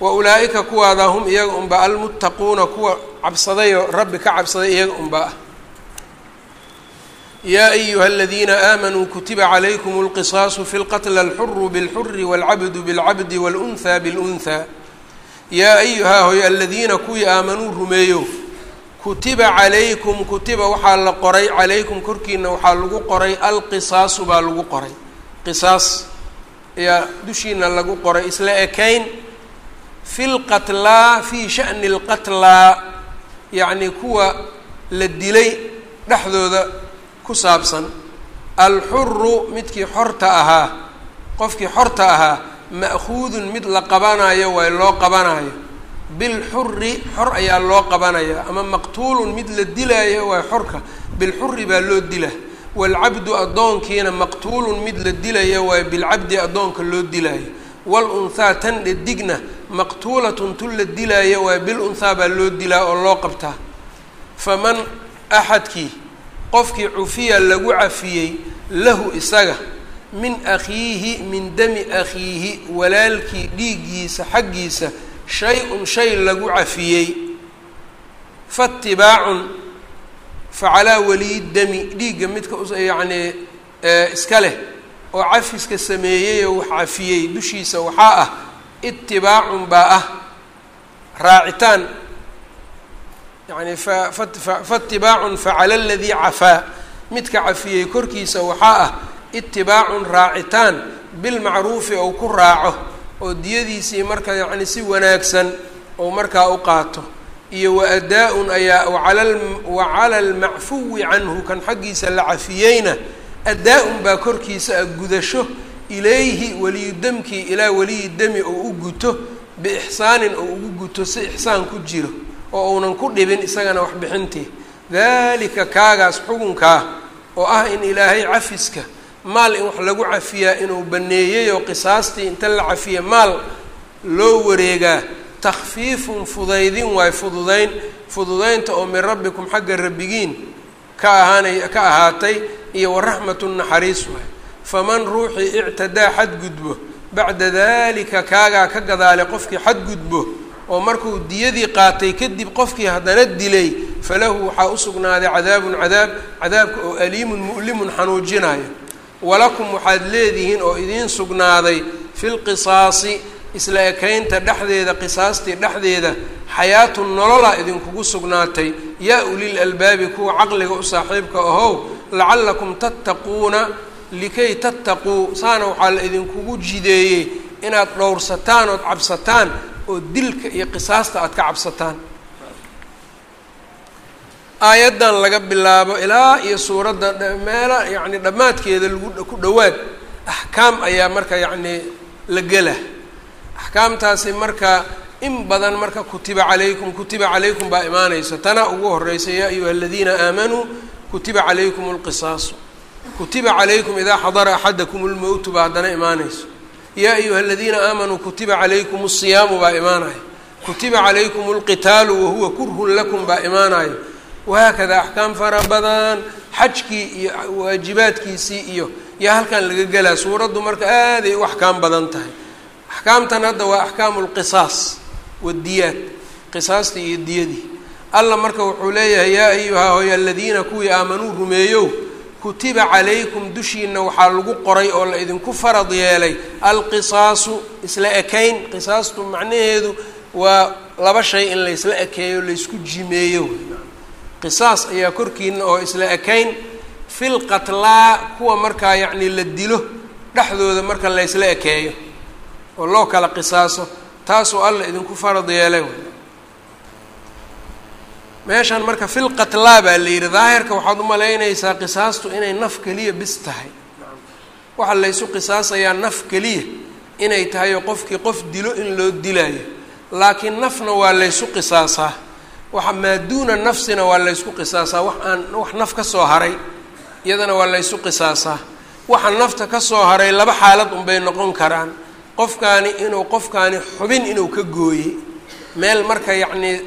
wa ulaa-ika kuwaada hum iyaga unba almuttaquuna kuwa cabsadayoo rabbi ka cabsaday iyaga unba ah yaa ayuha aladiina aamanuu kutiba calaykum اlqisaasu fi lqatla alxuru bاlxuri wاlcabdu bاlcabdi wاlأnhaa bاlأnhaa yaa ayuhaa hoy aladiina kuwii aamanuu rumeeyo kutiba calaykum kutiba waxaa la qoray calaykum korkiina waxaa lagu qoray alqisaasu baa lagu qoray qisaas ayaa dushiina lagu qoray isla ekayn fi lqatlaa fii sha'ni اlqatlaa yacni kuwa la dilay dhexdooda ku saabsan alxuru midkii xorta ahaa qofkii xorta ahaa ma'khuudun mid la qabanayo waay loo qabanayo bilxuri xor ayaa loo qabanaya. Ama maqtuulun mid la dilaayo waay xorka. Bilxuri baa loo dila. Waalcabdu addoonkiina maqtuulun mid la dilayo waay bilcabdi addoonka loo dilaayo. Waalunhaa tan dhadigna maqtuulatun tun la dilaayo waay bilunhaa baa loo dilaa oo loo qabtaa. Faman axadkii qofkii cufiya lagu cafiyey lahu isaga min akhiihi min dami akhiihi walaalkii dhiiggiisa xaggiisa shay-un shay lagu cafiyey. Faatibaacun fa calaa waliyi dami dhiigga midka yacnii iska leh oo cafiska sameeyey oo wax cafiyey dushiisa waxaa ah itibaacun baa ah raacitaan. Yani fa faatibaacun facala aladii cafaa midka cafiyey korkiisa waxaa ah itibaacun raacitaan bilmacruufi ou ku raaco oo diyadiisii marka yacni si wanaagsan ou markaa u qaato. Iyo wa adaa-un ayaa waala wacala almacfuwi canhu kan xaggiisa la cafiyeyna adaa-un baa korkiisa a gudasho ilayhi waliyu demkii ilaa waliyi demi oo u guto biixsaanin oo ugu guto si ixsaan ku jiro oo uunan ku dhibin isagana waxbixintii daalika kaagaas xugunkaa oo ah in ilaahay cafiska maal in wax lagu cafiyaa inuu baneeyey oo qisaastii inta la cafiya maal loo wareegaa takfiifun fudaydin waay fududayn. Fududaynta oo min rabbikum xagga rabbigiin ka ahaanay ka ahaatay iyo waraxmatu naxariis waay. Faman ruuxii ictadaa xadgudbo bacda dalika kaagaa ka gadaale qofkii xadgudbo oo markuu diyadii qaatay kadib qofkii haddana dilay falahu waxaa u sugnaaday cadaabun cadaab cadaabka oo aliimun mu'limun xanuujinayo walakum waxaad leedihiin oo idiin sugnaaday fi lqisaasi isla ekaynta dhexdeeda qisaastii dhexdeeda xayaatun nolola idinkugu sugnaatay. Yaa ulil albaabi kuwa caqliga u saaxiibka ahow lacallakum tattaquuna likay tattaquu saana waxaa la idinkugu jideeyey inaad dhowrsataan ood cabsataan oo dilka iyo qisaasta aad ka cabsataan aayaddan laga bilaabo ilaa iyo suuradda meela yacni dhammaadkeeda lagu ku dhowaad axkaam ayaa marka yacni la gela. Axkaamtaasi marka in badan marka kutiba calaykum kutiba calaykum baa imaanaysa. Tanaa ugu horeysa yaa ayuha aladiina aamanuu kutiba calaykum alqisaasu. Kutiba calaykum idaa xadara axadakum lmowtu baa haddana imaanayso yaa ayuha aladiina aamanuu kutiba calaykum asiyaamu baa imaanaya kutiba calaykum alqitaalu wahuwa kurhun lakum baa imaanayo wahaakada axkaam fara badan xajkii iyo waajibaadkiisii iyo yaa halkan laga gelaa suuraddu marka aaday u axkaam badan tahay axkaamtan hadda waa axkaamu lqisaas wadiyaad qisaastii iyo diyadii alla marka wuxuu leeyahay yaa ayuha hoy aladiina kuwii aamanuu rumeeyow kutiba calaykum dushiina waxaa lagu qoray oo la idinku farad yeelay alqisaasu isla ekayn qisaastu macnaheedu waa laba shay in laysla ekeeyo laysku jimeeyo qisaas ayaa korkiina oo isla ekayn fil qatlaa kuwa markaa yacni la dilo dhexdooda marka laysla ekeeyo oo loo kala qisaaso taasoo alla idinku farad yeelay meeshan marka fil qatlaa baa la yidhi daahirka waxaad u malaynaysaa qisaastu inay naf keliya bis tahay. Waxaa laysu qisaasayaa naf keliya inay tahay oo qofkii qof dilo in loo dilaayo laakiin nafna waa laysu qisaasaa waxa maaduuna nafsina waa laysku qisaasaa. Wax aan wax naf ka soo haray iyadana waa laysu qisaasaa. Waxa nafta ka soo haray laba xaalad unbay noqon karaan. Qofkaani inuu qofkaani xubin inuu ka gooyey meel marka yacnii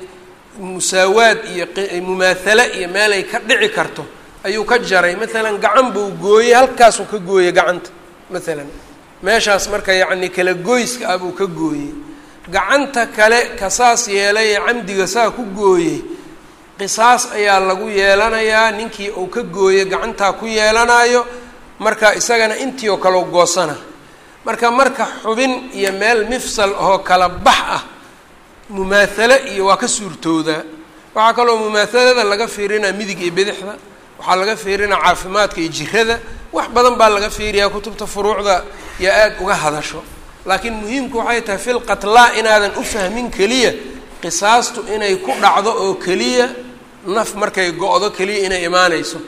musaawaad iyo mumaathala iyo meelay ka dhici karto ayuu ka jaray. Maalan gacan buu gooyey halkaasuu ka gooyey gacanta maalan meeshaas marka yacni kala goyska ah buu ka gooyey gacanta kale kasaas yeelay ee camdiga saa ku gooyey qisaas ayaa lagu yeelanayaa ninkii uu ka gooyey gacantaa ku yeelanayo marka isagana intii oo kaleo goosana. Marka marka xubin iyo meel mifsal oo kala bax ah mumaahale iyo waa ka suurtoodaa waxaa kaloo mumaahalada laga fiirinaa midig iyo bidixda waxaa laga fiirinaa caafimaadka iyo jirada wax badan baa laga fiiriyaa kutubta furuucda iyo aada uga hadasho laakiin muhiimku waxay tahay fil qatlaa inaadan u fahmin keliya qisaastu inay ku dhacdo oo keliya naf markay go-do keliya inay imaanayso.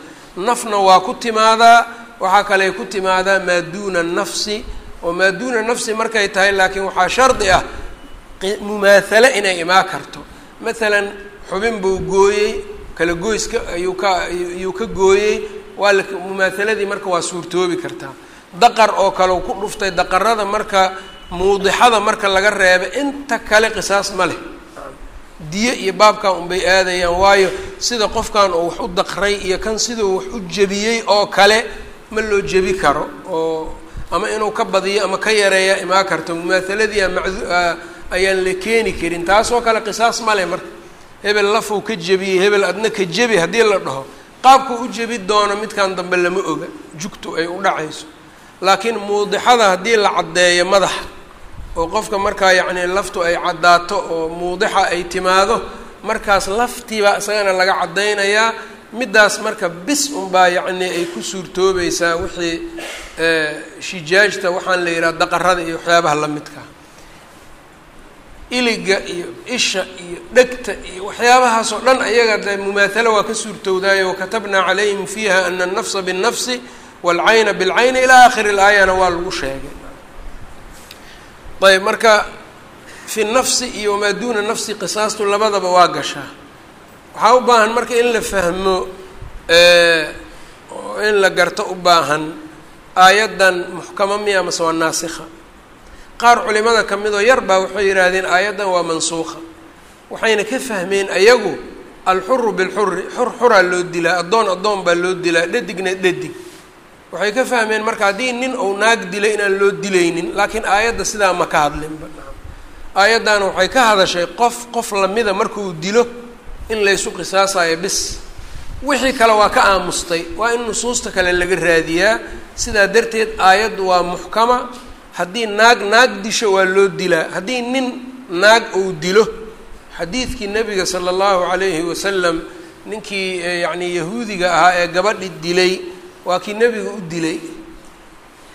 Nafna waa ku timaadaa waxaa kaley ku timaadaa maa duuna nafsi oo maa duuna nafsi markay tahay laakiin waxaa shardi ah mumaahale inay imaan karto. Maalan xubin buu gooyey kala goyska ayuu ka ayuu ka gooyey waa la marka waa suurtoobi kartaa daqar oo kale u ku dhuftay daqarada marka muudixada marka laga reeba inta kale qisaas ma leh. Diyo iyo baabkan unbay aadayaan waayo sida qofkan oo wax u daqray iyo kan siduu wax u jebiyey oo kale ma loo jebi karo oo ama inuu ka badiyo ama ka yareeya imaa karto. Mumaahaladii ayaan la keeni karin taasoo kale qisaas ma leh marka. Hebel lafuu ka jebiyey hebel adna ka jebi haddii la dhaho qaabku u jebi doono midkan dambe lama oga. Jugtu ay u dhacayso laakiin muudixada haddii la caddeeyo madaxa oo qofka markaa yacni laftu ay caddaato oo muudixa ay timaado markaas laftiibaa isagana laga caddaynayaa middaas marka bis unbaa yacni ay ku suurtoobaysaa wixii shijaajta waxaan la yidhaha daqarada iyo waxyaabaha la midkaa iliga iyo isha iyo dhegta iyo waxyaabahaas oo dhan ayaga de mumaahalo waa ka suurtowdaayo wakatabnaa calayhim fiiha ana alnafsa biالnafsi waalcayna bilcayni ilaa aakhiri laayana waa lagu sheegay ayb marka fi nafsi iyo maa duuna nafsi qisaastu labadaba waa gashaa waxaa u baahan marka in la fahmo in la garto u baahan aayaddan muxkama miya mase waa naasikha qaar culimada ka midoo yar baa waxay yidhaahdeen aayaddan waa mansuukha waxayna ka fahmeen ayagu alxuru bilxuri xur xuraa loo dilaa addoon addoon baa loo dilaa dhadigna dhedig waxay ka fahmeen marka haddii nin uu naag dilay inaan loo dilaynin laakiin aayadda sidaa ma ka hadlinba. Aayaddan waxay ka hadashay qof qof lamida markuu dilo in laysu qisaasayo bis. Wixii kale waa ka aamustay waa in nusuusta kale laga raadiyaa. Sidaa darteed aayaddu waa muxkama. Haddii naag naag disho waa loo dilaa. Haddii nin naag uu dilo xadiidkii nebiga sala allahu calayhi wasalam ninkii yacni yahuudiga ahaa ee gabadhi dilay waa kii nebiga u dilay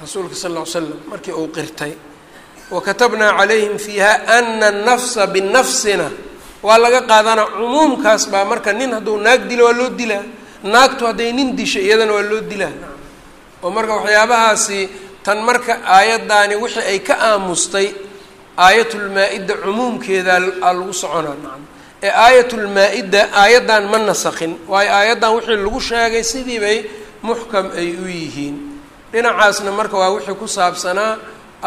rasuulka sal ll ly slam markii uu qirtay. Wakatabnaa calayhim fiiha ana nafsa binafsina waa laga qaadanaa cumuumkaas baa marka nin hadduu naag dilo waa loo dilaa. Naagtu hadday nin disho iyadana waa loo dilaa. Oo marka waxyaabahaasi tan marka aayaddaani wixii ay ka aamustay aayatulmaa-ida cumuumkeeda aa lagu soconaa. Nacam ee aayatulmaa-ida aayaddan ma nasakhin waayo aayaddan wixii lagu sheegay sidii bay muxkam ay u yihiin. Dhinacaasna marka waa wixii ku saabsanaa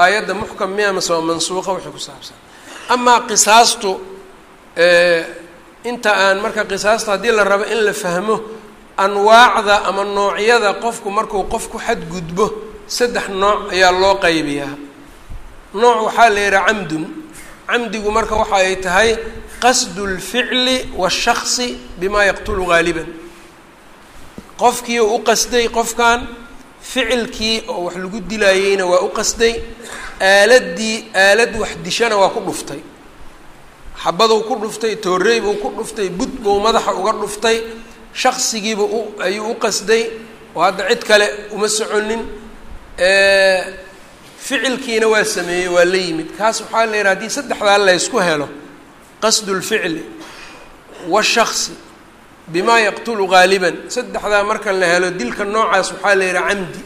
aayadda muxkam miya mase mansuuqa wixii ku saabsanaa amaa qisaastu inta aan marka qisaasta haddii la rabo in la fahmo anwaacda ama noocyada qofku markuu qof ku xadgudbo saddex nooc ayaa loo qaybiyaa. Nooc waxaa la yidhaha camdun. Camdigu marka waxa ay tahay qasdu lficli waashaksi bimaa yaqtulu gaaliban qofkii u qasday qofkan ficilkii oo wax lagu dilaayeyna waa u qasday aaladii aalad wax dishana waa ku dhuftay. Xabaduu ku dhuftay toorey buu ku dhuftay bud buu madaxa uga dhuftay shaksigiiba u ayuu u qasday. Oo hadda cid kale uma soconin ficilkiina waa sameeyey waa la yimid. Kaas waxaa la yidhaha haddii saddexdaa laysku helo qasdu lficli waashaksi bimaa yaqtulu gaaliban saddexdaa marka la helo dilka noocaas waxaa la yidhaha camdi.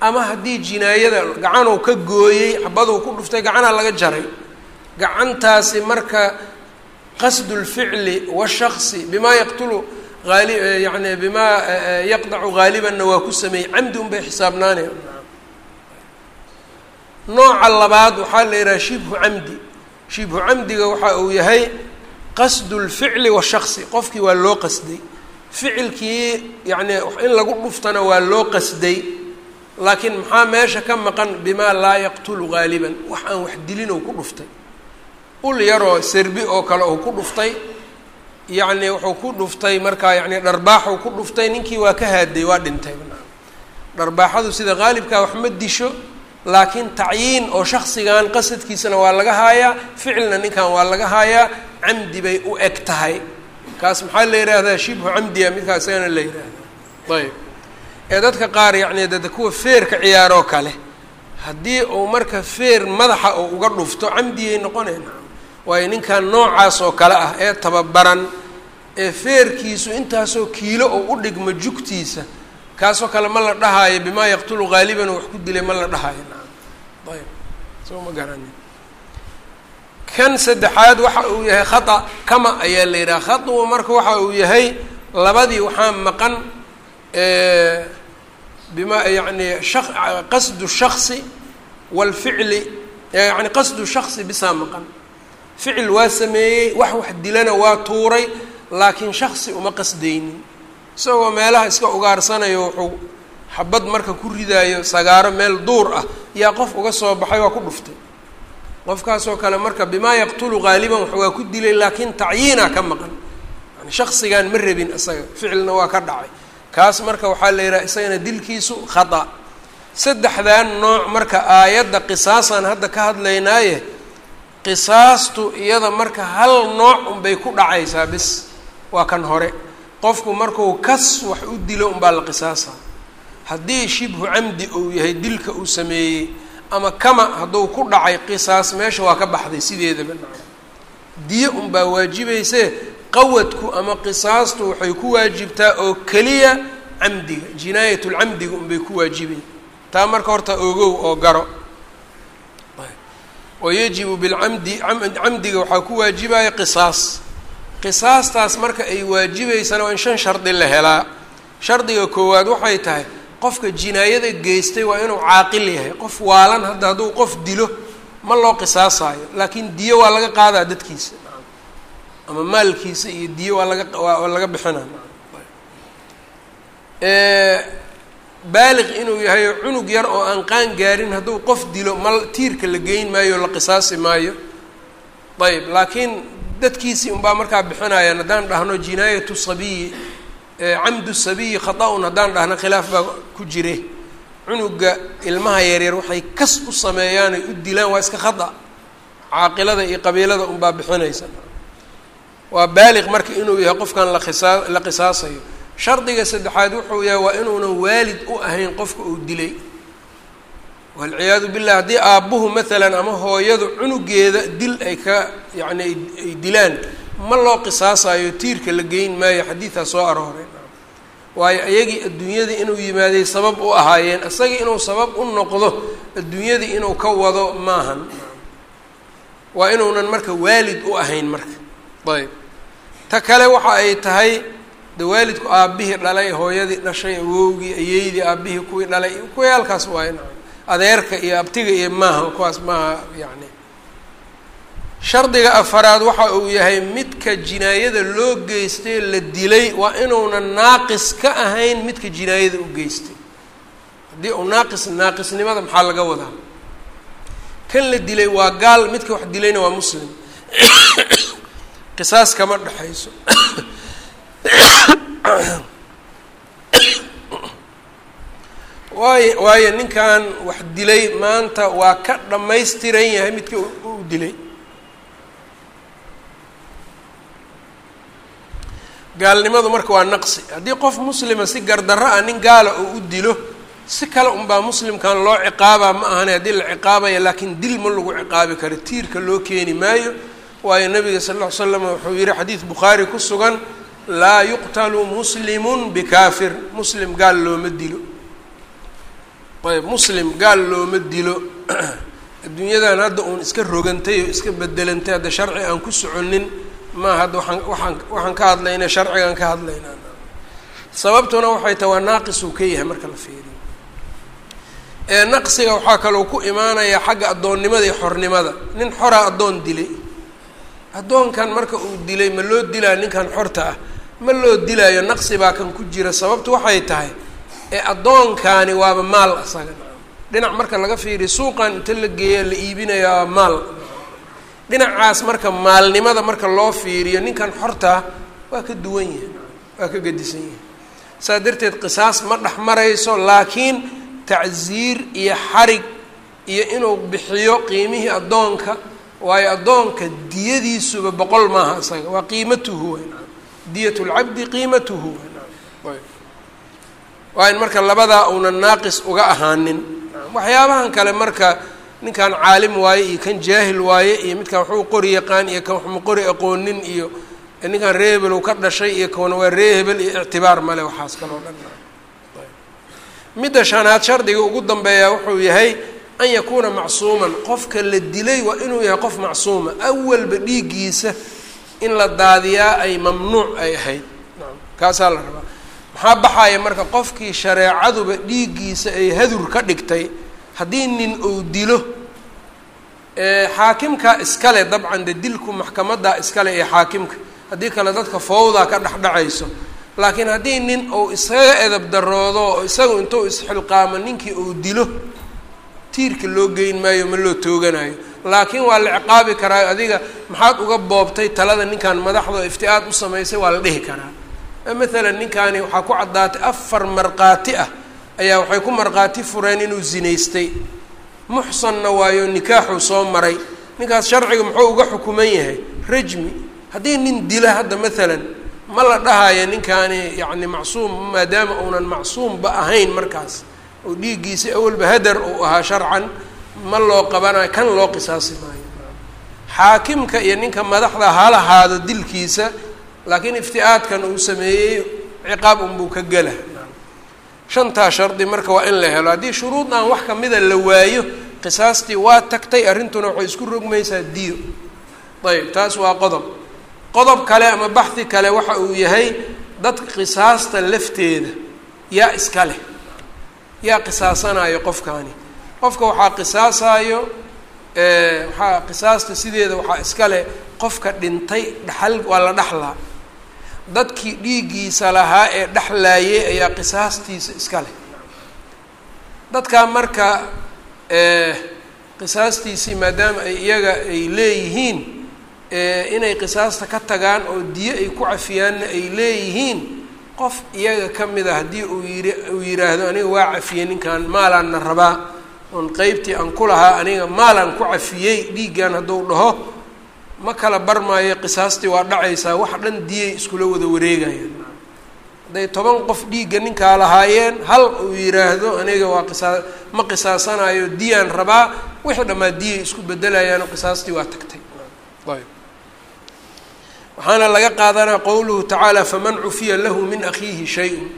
Ama haddii jinaayada gacanuu ka gooyey xabaduu ku dhuftay gacanaa laga jaray. Gacantaasi marka qasdu lficli waashaksi bimaa yaqtulu aali yani bimaa yaqdacu gaalibanna waa ku sameeyey. Camdi unbay xisaabnaanaya nooca labaad waxaa la yidhaha shibhu camdi. Shibhu camdiga waxa uu yahay qasdu lficli washaksi qofkii waa loo qasday. Ficilkii yacni in lagu dhuftana waa loo qasday. Laakiin maxaa meesha ka maqan? Bimaa laa yaqtulu gaaliban wax aan wax dilin ou ku dhuftay. Ul yaroo serbi oo kale ou ku dhuftay. Yacni wuxuu ku dhuftay markaa yani dharbaaxuu ku dhuftay. Ninkii waa ka haaday waa dhintay. Dharbaaxadu sida qaalibkaa wax ma disho laakiin tacyiin oo shaksigan qasadkiisana waa laga haayaa ficilna ninkan waa laga haayaa camdi bay u eg tahay. Kaas maxaa la yidhaahdaa? Shibhu camdiya midkaa isagana la yidhaahdaa. Ayb ee dadka qaar yacni dada kuwa feerka ciyaaroo kale haddii uu marka feer madaxa uu uga dhufto camdiyay noqonayna waayo ninkan noocaas oo kale ah ee tababaran ee feerkiisu intaasoo kiilo oo u dhigmo jugtiisa kaasoo kale ma la dhahaayo bimaa yaqtulu gaaliban wax ku dilay ma la dhahaayo ayb soo ma garanin kan saddexaad waxa uu yahay khata kama ayaa la yidhaha khatawu marka waxa uu yahay labadii waxaa maqan bima yani qasdu shaksi walficli yani qasdu shaksi bisaa maqan ficil waa sameeyey wax wax dilana waa tuuray laakiin shaksi uma qasdaynin isagoo meelaha iska ugaarsanayo wuxuu xabad marka ku ridaayo sagaaro meel duur ah yaa qof uga soo baxay waa ku dhuftay. Qofkaasoo kale marka bimaa yaqtulu gaaliban wax waa ku dilay laakiin tacyiina ka maqan. Yani shaksigan ma rabin isaga ficilna waa ka dhacay. Kaas marka waxaa la yidhaha isagana dilkiisu khata saddexdan nooc marka aayadda qisaasaan hadda ka hadlaynaaye qisaastu iyada marka hal nooc unbay ku dhacaysaa bis waa kan hore. Qofku markuu kas wax u dilo unbaa la qisaasaa haddii shibhu camdi uu yahay dilka uu sameeyey ama kama hadduu ku dhacay qisaas meesha waa ka baxday sideedaba diyo unbaa waajibaysee qawadku ama qisaastu waxay ku waajibtaa oo keliya camdiga jinaayatulcamdiga unbay ku waajibay taa marka horta ogow oo garo. Wayajibu bilcamdi camdiga waxaa ku waajibaya qisaas. Qisaastaas marka ay waajibaysana waa in shan shardi la helaa. Shardiga koowaad waxay tahay qofka jinaayada geystay waa inuu caaqil yahay. Qof waalan hadda hadduu qof dilo ma loo qisaasaayo laakiin diyo waa laga qaadaa dadkiisa. Ama maalkiisa iyo diyo waa laga waa laga bixina baaliq inuu yahay cunug yar oo aan qaan gaarin hadduu qof dilo mal tiirka la geyn maayo o la qisaasi maayo. Ayb laakiin dadkiisii unbaa markaa bixinayaan haddaan dhahno jinaayatu sabiyi camdu sabiyi khata-un haddaan dhahno khilaaf baa ku jire. Cunuga ilmaha yaryar waxay kas u sameeyaan ay u dilaan waa iska khata. Caaqilada iyo qabiilada unbaa bixinaysa. Waa baaliq marka inuu yahay qofkan laqisaa la qisaasayo. Shardiga saddexaad wuxuu yahay waa inuunan waalid u ahayn qofka uu dilay. Walciyaadu billah haddii aabbuhu maalan ama hooyadu cunugeeda dil ay ka yacni ay dilaan ma loo qisaasayo tiirka la geyn maayo xadiidaa soo arooray. Waayo iyagii adduunyadii inuu yimaaday sabab u ahaayeen isagii inuu sabab u noqdo adduunyadii inuu ka wado maahan. Waa inuunan marka waalid u ahayn marka. Ayb. Ta kale waxa ay tahay de waalidku aabbihii dhalay hooyadii dhashay awowgii ayeydii aabbihii kuwii dhalay kuwii halkaas waay adeerka iyo abtiga iyo maaha kuwaas maaha yani shardiga afaraad waxa uu yahay midka jinaayada loo geystay la dilay waa inuunan naaqis ka ahayn midka jinaayada u geystay. Haddii uu naaqis naaqisnimada maxaa laga wadaa? Kan la dilay waa gaal midka wax dilayna waa muslim. Qisaas kama dhexayso waayo waayo ninkan wax dilay maanta waa ka dhammaystiran yahay midka u dilay gaalnimadu marka waa naqsi. Haddii qof muslima si gardarro ah nin gaala oo u dilo si kale unbaa muslimkan loo ciqaabaa ma ahane haddii la ciqaabaya laakiin dil ma lagu ciqaabi karo. Tiirka loo keeni maayo waayo nabiga sal ll ly slam wuxuu yihi xadiid bukhaari ku sugan laa yuqtalu muslimun bikaafir. Muslim gaal looma dilo. Ayb muslim gaal looma dilo. [clears throat] Adduunyadan hadda uun iska rogantay oo iska bedelantay hadda sharci aan ku soconin ma hadda waaan waaan waxaan ka hadlayna sharcigaan ka hadlaynaa. Sababtuna waxay tahay waa naaqis uu ka yahay marka la fiiriyo. Ee naqsiga waxaa kaloo ku imaanaya xagga addoonnimada iyo xornimada. Nin xoraa addoon dilay. Addoonkan marka uu dilay ma loo dilaayo ninkan xorta ah? Ma loo dilaayo? Naqsi baa kan ku jira. Sababtu waxay tahay ee addoonkaani waaba maal asaga. Dhinac marka laga fiiriyo suuqan inta la geeya la iibinaya waa maal dhinacaas marka maalnimada marka loo fiiriyo ninkan xortaa waa ka duwan yahay waa ka gedisan yahay. Saas darteed qisaas ma dhex marayso laakiin tacsiir iyo xarig iyo inuu bixiyo qiimihii addoonka waayo addoonka diyadiisuba boqol maaha isaga. Waa qiimatuhu weyn diyat lcabdi qiimatuhu waa in marka labadaa uunan naaqis uga ahaanin. Waxyaabahan kale marka ninkan caalim waaye iyo kan jaahil waaye iyo midkan waxuu qori yaqaan iyo kan waxma qori aqoonin iyo ninkan ree hebel uu ka dhashay iyo kana waa ree hebel iyo ictibaar male waxaas kaloo dhan. Midda shanaad shardiga ugu dambeeya wuxuu yahay an yakuuna macsuuman. Qofka la dilay waa inuu yahay qof macsuuma awalba dhiiggiisa in la daadiyaa ay mamnuuc ay ahayd. Kaasaa la rabaa. Maxaa baxaya marka qofkii shareecaduba dhiiggiisa ay hadur ka dhigtay haddii nin uu dilo xaakimkaa iskale dabcan de dilku maxkamaddaa iskale ee xaakimka haddii kale dadka fowdaa ka dhexdhacayso. Laakiin haddii nin uu isaga edab daroodo oo isagu intuu isxilqaamo ninkii uu dilo tiirka loo geyn maayo ma loo tooganayo. Laakiin waa la ciqaabi karaa adiga maxaad uga boobtay talada ninkan madaxda ifti-aad u samaysay waa la dhihi karaa. Maalan ninkaani waxaa ku caddaatay afar markhaati ah ayaa waxay ku markhaati fureen inuu zinaystay. Muxsanna waayo nikaaxuu soo maray. Ninkaas sharciga muxuu uga xukuman yahay? Rajmi. Haddii nin dila hadda maalan ma la dhahayo ninkaani yacni macsuum maadaama uunan macsuumba ahayn markaas. Oo dhiiggiisa awalba hadar uu ahaa sharcan ma loo qabanayo kan loo qisaasi maayo. Xaakimka iyo ninka madaxda halahaado dilkiisa laakiin ifti-aadkan uu sameeyey ciqaab unbuu ka gela shantaa shardi marka waa in la helo. Haddii shuruud aan wax kamida la waayo qisaastii waa tagtay arrintuna waxay isku rogmaysaa diyo ayb taas waa qodob. Qodob kale ama baxhi kale waxa uu yahay dadka qisaasta lafteeda yaa iska leh. Yaa qisaasanayo qofkaani. Qofka waxaa qisaasayo waxaa qisaasta sideeda waxaa iska leh. Qofka dhintay dhaxal waa la dhaxlaa dadkii dhiiggiisa lahaa ee dhexlaayay ayaa qisaastiisa iska leh. Dadkaa marka qisaastiisii maadaama ay iyaga ay leeyihiin inay qisaasta ka tagaan oo diyo ay ku cafiyaanna ay leeyihiin qof iyaga ka mid a haddii uu yiri uu yidhaahdo aniga waa cafiyey ninkan maalaanna rabaa. Oon qeybtii aan ku lahaa aniga maalaan ku cafiyey dhiiggan hadduu dhaho ma kala barmaayo qisaastii waa dhacaysaa wax dhan diyay iskula wada wareegayaan hadday toban qof dhiigga ninkaa lahaayeen hal uu yidhaahdo aniga waa qisaa ma qisaasanayo diyaan rabaa. Wixii dhammaa diyay isku bedelayaano qisaastii waa tagtay. Ayb waxaana laga qaadanaa qowluhu tacaala faman cufiya lahu min akhiihi shay-un.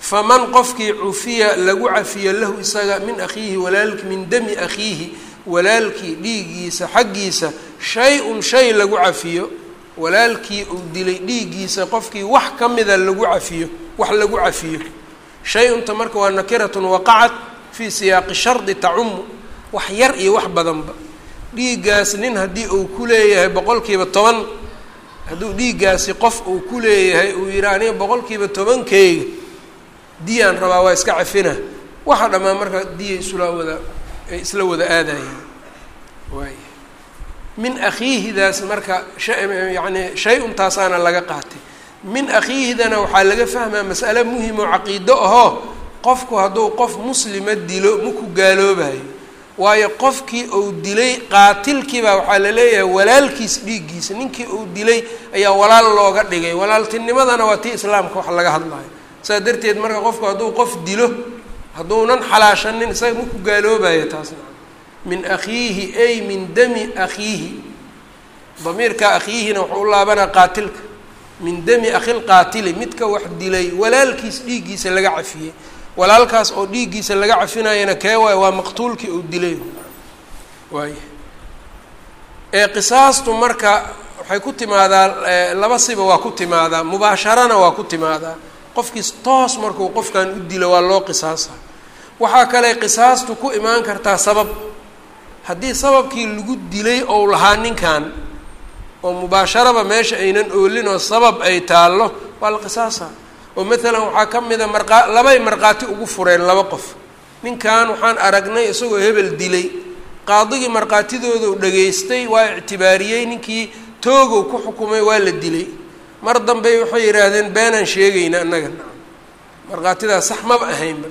Faman qofkii cufiya lagu cafiyo lahu isaga min akhiihi walaalki min dami akhiihi walaalkii dhiiggiisa xaggiisa shay-un shay lagu cafiyo walaalkii uu dilay dhiiggiisa qofkii wax ka mida lagu cafiyo wax lagu cafiyo. Shay-unta marka waa nakiratun waqacat fii siyaaqi shardi tacumu wax yar iyo wax badanba. Dhiiggaas nin haddii uu ku leeyahay boqolkiiba toban hadduu dhiiggaasi qof uu ku leeyahay uu yidhi aniga boqolkiiba tobankeyga diyaan rabaa waa iska cafina. Waxa dhammaan marka diya isula wada isla wada aadayeen. Waay min akhiihidaas marka yani shay-un taasaana laga qaatay. Min akhiihidana waxaa laga fahmaa mas'ale muhiim caqiido ahoo qofku hadduu qof muslima dilo maku gaaloobayo. Waayo qofkii uu dilay qaatilkiibaa waxaa la leeyahay walaalkiis dhiiggiisa. Ninkii uu dilay ayaa walaal looga dhigay. Walaaltinimadana waa tii islaamka wax laga hadlayo saas darteed marka qofku hadduu qof dilo hadduunan xalaashanin isaga maku gaaloobayo taasna min akhiihi ay min dami akhiihi. Damiirka akhiihina wuxuu u laabanaa qaatilka. Min dami akhilqaatili midka wax dilay walaalkiis dhiiggiisa laga cafiyey. Walaalkaas oo dhiiggiisa laga cafinayana kee waayo waa maqtuulkii uu dilay. Waaya ee qisaastu marka waxay ku timaadaa laba siba waa ku timaadaa mubaasharana waa ku timaadaa. Qofkiis toos markuu qofkan u dilo waa loo qisaasa waxaa kale qisaastu ku imaan kartaa sabab. Haddii sababkii lagu dilay ou lahaa ninkan oo mubaasharaba meesha aynan oolin oo sabab ay taallo waa la qisaasa oo maalan waxaa ka mida marqaa labay markhaati ugu fureen laba qof. Ninkan waxaan aragnay isagoo hebel dilay. Qaadigii markhaatidoodu dhageystay waa ictibaariyey ninkii toogow ku xukumay waa la dilay. Mar dambe waxay yidhaahdeen beenaan sheegayna annaga. Markhaatidaas sax maba ahaynba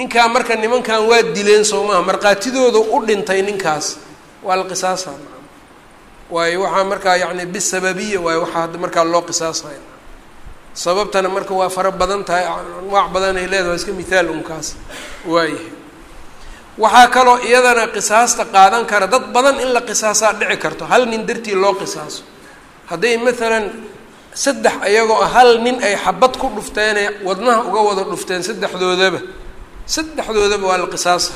ninkaa marka nimankan waa dileen soo maaha markhaatidooda u dhintay ninkaas. Waa la qisaasa waayo waxaa markaa yacni bisababiya waayo waxaa hadda markaa loo qisaasaya sababtana marka waa fara badan tahay anwaac badan ay leedahay iska mithaal unkaas. Waayahay waxaa kaloo iyadana qisaasta qaadan kara dad badan in la qisaasaa dhici karto hal nin dartii loo qisaaso. Hadday maalan saddex ayagoo hal nin ay xabad ku dhufteenee wadnaha uga wada dhufteen saddexdoodaba saddexdoodaba waa la qisaasa.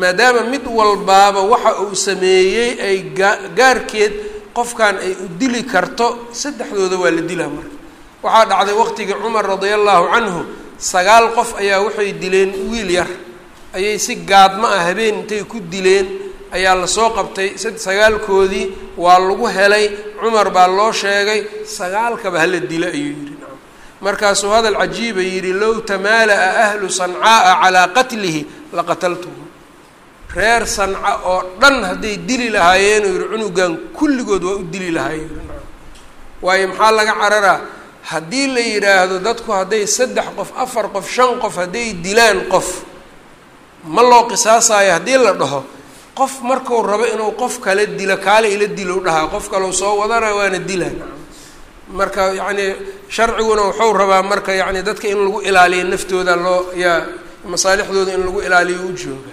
maadaama mid walbaaba waxa uu sameeyey ay gaa gaarkeed qofkan ay u dili karto saddexdooda waa la dilaa marka. Waxaa dhacday waqtigii cumar radia allahu canhu sagaal qof ayaa waxay dileen wiil yar. Ayay si gaadma ah habeen intay ku dileen ayaa la soo qabtay. Sagaalkoodii waa lagu helay cumar baa loo sheegay sagaalkaba hala dilo ayuu yidhi markaasuu hadal cajiiba yidhi low tamaala'a ahlu sancaaa calaa qatlihi laqataltuhu reer sanca oo dhan hadday dili lahaayeenuu yihi cunugan kulligood waa u dili lahaayeen. Waayo maxaa laga cararaa haddii la yidhaahdo dadku hadday saddex qof afar qof shan qof hadday dilaan qof ma loo qisaasaayo haddii la dhaho? Qof marku rabo inuu qof kale dilo kaale ila dilow dhahaa qof kaleu soo wadana waana dila marka yacni sharciguna wuxuu rabaa marka yacni dadka in lagu ilaaliyo naftooda loo yaa masaalixdooda in lagu ilaaliyo u jooga.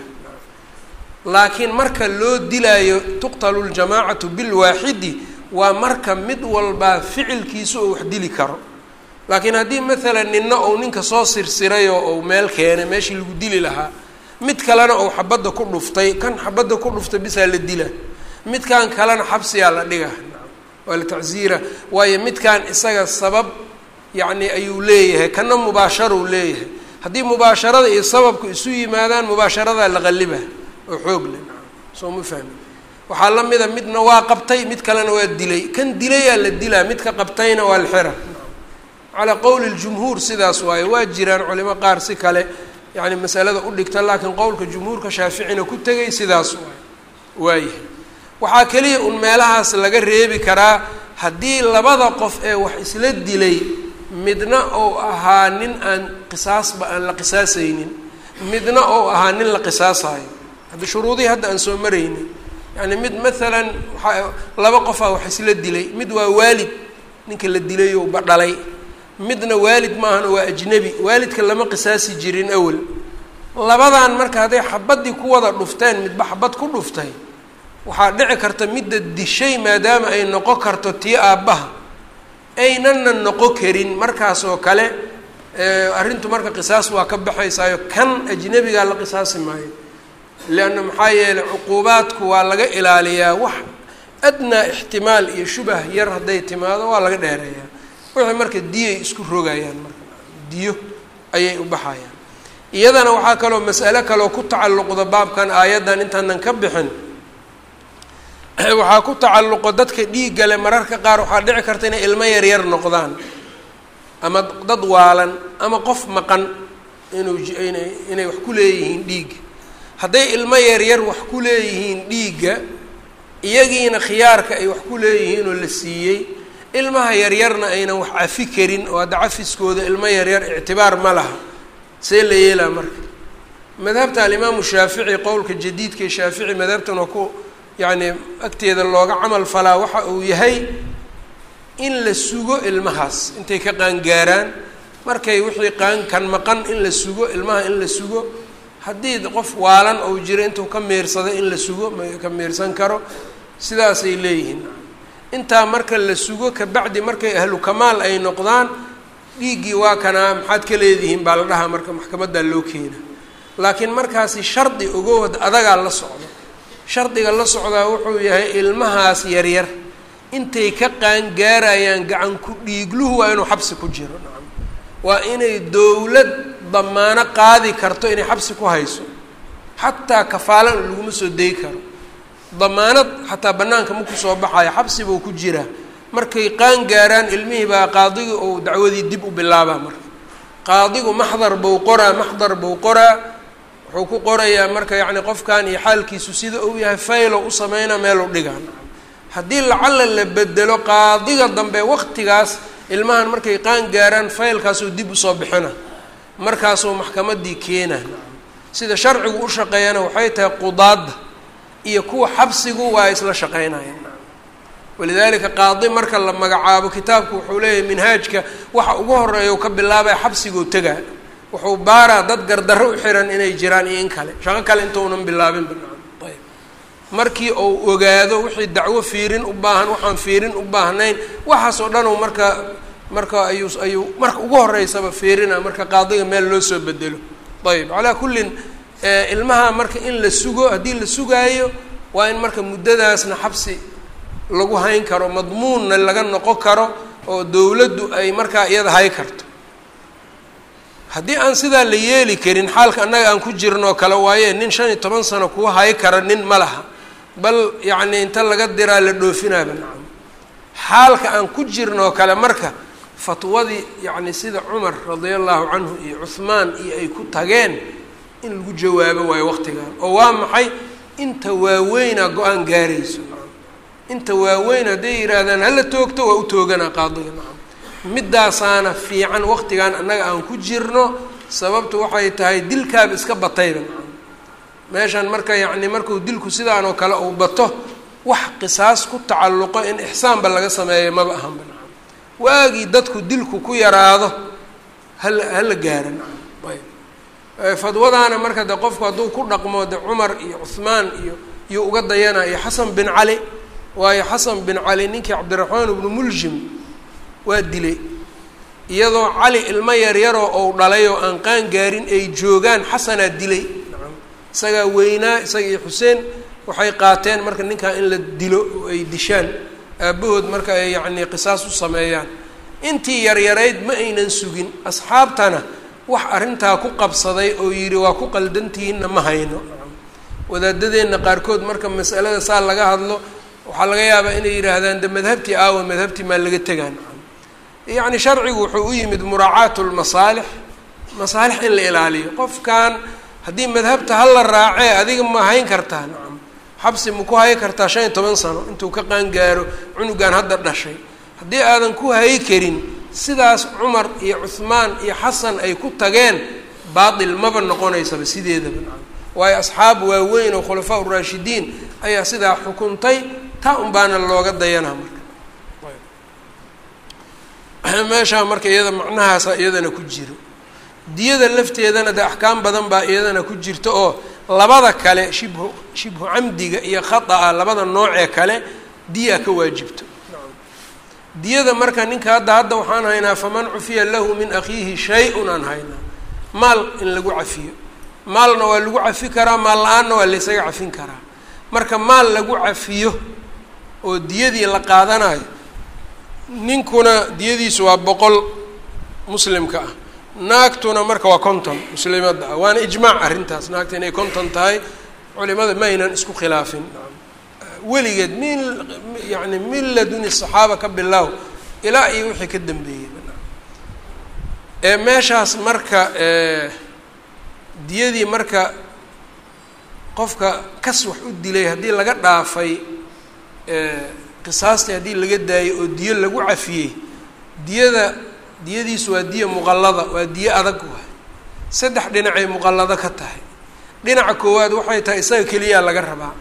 Laakiin marka loo dilaayo tuqtalu ljamaacatu bilwaaxidi waa marka mid walbaa ficilkiisa oo wax dili karo. Laakiin haddii maalan nina uu ninka soo sirsirayoo uu meel keenay meeshii lagu dili lahaa mid kalena uu xabadda ku dhuftay kan xabadda ku dhuftay bisaa la dila. Midkan kalena xabsiyaa la dhiga tacsiira. Waayo midkan isaga sabab yacni ayuu leeyahay kana mubaasharou leeyahay. Haddii mubaasharada iyo sababku isu yimaadaan mubaasharadaa la qalliba oo xoog leh. Soo ma fahmi waxaa la mida midna waa qabtay mid kalena waa dilay. Kan dilayaa la dilaa midka qabtayna waa la xira. Calaa qowli ljumhuur sidaas waaye waa jiraan culimo qaar si kale yani masalada u dhigta laakiin qowlka jumhuurka shaaficina ku tegay sidaas waay waayahay waxaa keliya un meelahaas laga reebi karaa haddii labada qof ee wax isla dilay midna ou ahaa nin aan qisaasba aan la qisaasaynin midna ou ahaa nin la qisaasayo. Hadda shuruudihii hadda aan soo maraynin yani mid maalan waaa laba qofaa wax isla dilay mid waa waalid ninka la dilayouba dhalay midna waalid maahana waa ajnebi waalidka lama qisaasi jirin awel labadan marka hadday xabaddii ku wada dhufteen midba xabad ku dhuftay waxaa dhici karta midda dishay maadaama ay noqon karto tii aabbaha. Aynana noqon karin. Markaas oo kale arrintu marka qisaas waa ka baxaysaayo kan ajnebigaa la qisaasi maayo. Leanna maxaa yeelay cuquubaadku waa laga ilaaliyaa. Wax adnaa ixtimaal iyo shubah yar hadday timaado waa laga dheereeyaa. Wixii marka diyay isku rogayaan marka diyo ayay u baxayaan. Iyadana waxaa kaloo mas'alo kaloo ku tacalluqda baabkan aayaddan intaanan ka bixin waxaa ku tacalluqo dadka dhiiggale mararka qaar waxaa dhici karta inay ilmo yaryar noqdaan. Ama dad waalan ama qof maqan inuu inay wax ku leeyihiin dhiigga hadday ilmo yaryar wax ku leeyihiin dhiigga iyagiina khiyaarka ay wax ku leeyihiin oo la siiyey ilmaha yaryarna aynan wax cafi karin oo hadda cafiskooda ilmo yaryar ictibaar ma laha. See la yeelaa marka. Madhabta alimaamu shaafici qowlka jadiidka shaafici madhabtan oo ku yacni agteeda looga camal falaa waxa uu yahay in la sugo ilmahaas. Intay ka qaangaaraan markay wixii qaankan maqan in la sugo ilmaha in la sugo haddii qof waalan ou jiro intuu ka miirsado in la sugo ma ka miirsan karo sidaasay leeyihiin. Intaa marka la sugo kabacdi markay ahlu kamaal ay noqdaan dhiiggii waa kanaa maxaad ka leedihiin baa la dhahaa marka maxkamaddaa loo keena laakiin markaasi shardi ogow adagaa la socdo shardiga la socdaa wuxuu yahay ilmahaas yaryar. Intay ka qaangaarayaan gacan ku dhiigluhu waa inuu xabsi ku jiro. Nacam waa inay dowlad damaano qaadi karto inay xabsi ku hayso. Xataa kafaalan laguma soo dayi karo. Damaanad xataa bannaanka ma ku soo baxayo xabsi buu ku jiraa markay qaan gaaraan ilmihii baa qaadigu uu dacwadii dib u bilaabaa marka. Qaadigu maxdar buu qoraa maxdar buu qoraa wuxuu ku qorayaa marka yacni qofkan iyo xaalkiisu sida uu yahay faylow u sameynaa meelu dhigaa haddii lacalla la bedelo qaadiga dambe waqtigaas ilmahan markay qaan gaaraan faylkaasuu dib u soo bixina. Markaasuu maxkamaddii keena sida sharcigu u shaqeeyana waxay tahay qudaadda iyo kuwa xabsigu waa isla shaqeynayaan. Walidaalika qaadi marka la magacaabo kitaabku wuxuu leeyahay minhaajka waxa ugu horreeya u ka bilaabaya xabsiguu tegaa wuxuu baaraa dad gardarro u xiran inay jiraan iyo in kale. Shaqo kale intaunan bilaabin banaan ayb. Markii uu ogaado wixii dacwo fiirin u baahan waxaan fiirin u baahnayn waxaas oo dhan marka marka ayuu ayuu marka ugu horeysaba fiirina marka qaadiga meel loo soo bedelo. Ayb. Calaa kullin ilmaha marka in la sugo haddii la sugaayo waa in marka muddadaasna xabsi lagu hayn karo madmuunna laga noqon karo oo dowladdu ay markaa iyada hay karto haddii aan sidaa la yeeli karin xaalka annaga aan ku jirnoo kale waaye nin shan iyo toban sano kuwa hay kara nin ma laha. Bal yacni inta laga diraa la dhoofinaaba nacam. Xaalka aan ku jirnoo kale marka fatwadii yacni sida cumar radia allahu canhu iyo cuhmaan iyo ay ku tageen in lagu jawaabo waayo waqtigan oo waa maxay? Inta waaweynaa go'aan gaarayso inta waaweyn hadday yidhaahdaan hala toogto waa u tooganaa qaadiga nacam middaasaana fiican waqtigan annaga aan ku jirno sababtu waxay tahay dilkaaba iska batayba. Meeshan marka yacni markuu dilku sidaan oo kale uu bato wax qisaas ku tacalluqo in ixsaanba laga sameeyo maba ahanba waagii dadku dilku ku yaraado hala hala gaara ayb. Fadwadaana marka de qofku hadduu ku dhaqmo de cumar iyo cuhmaan iyo iyo uga dayana iyo xasan bin cali waayo xasan bin cali ninkii cabdiraxmaan ibnu muljim waa dilay. Iyadoo cali ilmo yaryaroo ou dhalay oo aan qaan gaarin ay joogaan xasanaa dilay. Isagaa weynaa isaga iyo xuseen waxay qaateen marka ninkaa in la dilo oo ay dishaan. Aabbahood marka ay yacnii qisaas u sameeyaan. Intii yaryarayd ma aynan sugin. Asxaabtana wax arrintaa ku qabsaday oo yidhi waa ku qaldantihiinna ma hayno. Wadaadadeenna qaarkood marka masalada saa laga hadlo waxaa laga yaabaa inay yidhaahdaan de madhabtii aawa madhabtii maa laga tegaan yacni sharcigu wuxuu u yimid muraacaatu lmasaalix masaalix in la ilaaliyo. Qofkan haddii madhabta hala raacee adiga ma hayn kartaa. Nacam xabsi ma ku hayi kartaa shan iyo toban sano. Intuu ka qaangaaro cunugan hadda dhashay. Haddii aadan ku hayi karin sidaas cumar iyo cuhmaan iyo xasan ay ku tageen baatil maba noqonaysaba sideedaba. Nacam waayo asxaab waaweyn oo khulafaa uraashidiin ayaa sidaa xukuntay taa un baana looga dayanaa marka [coughs] meeshaa marka iyada macnahaasa iyadana ku jiro. Diyada lafteedana de axkaam badan baa iyadana ku jirta oo labada kale shibhu shibhu camdiga iyo khata-a labada noocee kale diya ka waajibto. Diyada marka ninka hadda hadda waxaan haynaa faman cufiya lahu min akhiihi shay-un aan haynaa. Maal in lagu cafiyo. Maalna waa lagu cafi karaa maal la'aanna waa laysaga cafin karaa. Marka maal lagu cafiyo oo diyadii la qaadanayo ninkuna diyadiisu waa boqol muslimka ah. Naagtuna marka waa konton muslimadda ah. Waana ijmaac arrintaas. Naagta inay konton tahay culimada ma aynan isku khilaafin. Weligeed min yani min laduni saxaaba ka bilaaw ilaa iyo wixii ka dambeeyey. Ee meeshaas marka diyadii marka qofka kas wax u dilay haddii laga dhaafay qisaastii haddii laga daayay oo diyo lagu cafiyey diyada diyadiisu waa diya muqallada waa diyo adag waay saddex dhinacay muqallado ka tahay. Dhinaca koowaad waxay tahay isaga keliyaa laga rabaa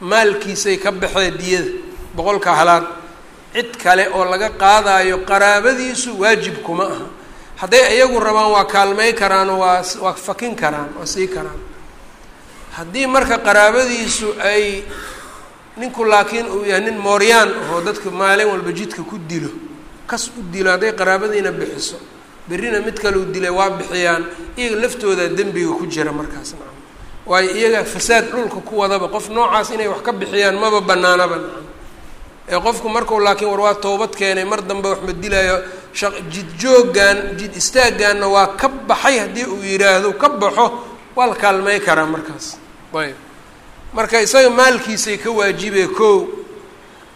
maalkiisay ka baxee diyada boqolka halaad cid kale oo laga qaadaayo qaraabadiisu waajib kuma aha. Hadday iyagu rabaan waa kaalmay karaanoo waa waa fakin karaan waa sii karaan. Haddii marka qaraabadiisu ay ninku laakiin uu yahay nin mooryaan ahoo dadka maalin walba jidka ku dilo. Kas u dilo hadday qaraabadiina bixiso. Berrina mid kale u dilay waa bixiyaan. Iyaga laftooda dembiga ku jira markaas nacam. Waayo iyaga fasaad dhulka ku wadaba qof noocaas inay wax ka bixiyaan maba banaanaba nacam. Ee qofku markuu laakiin war waa toobad keenay mar dambe wax ma dilaayo shaq jid jooggan jid istaaggaanna waa ka baxay haddii uu yidhaahdo ka baxo waa la kaalmay karaa markaas. Ayb marka isaga maalkiisay ka waajibee kow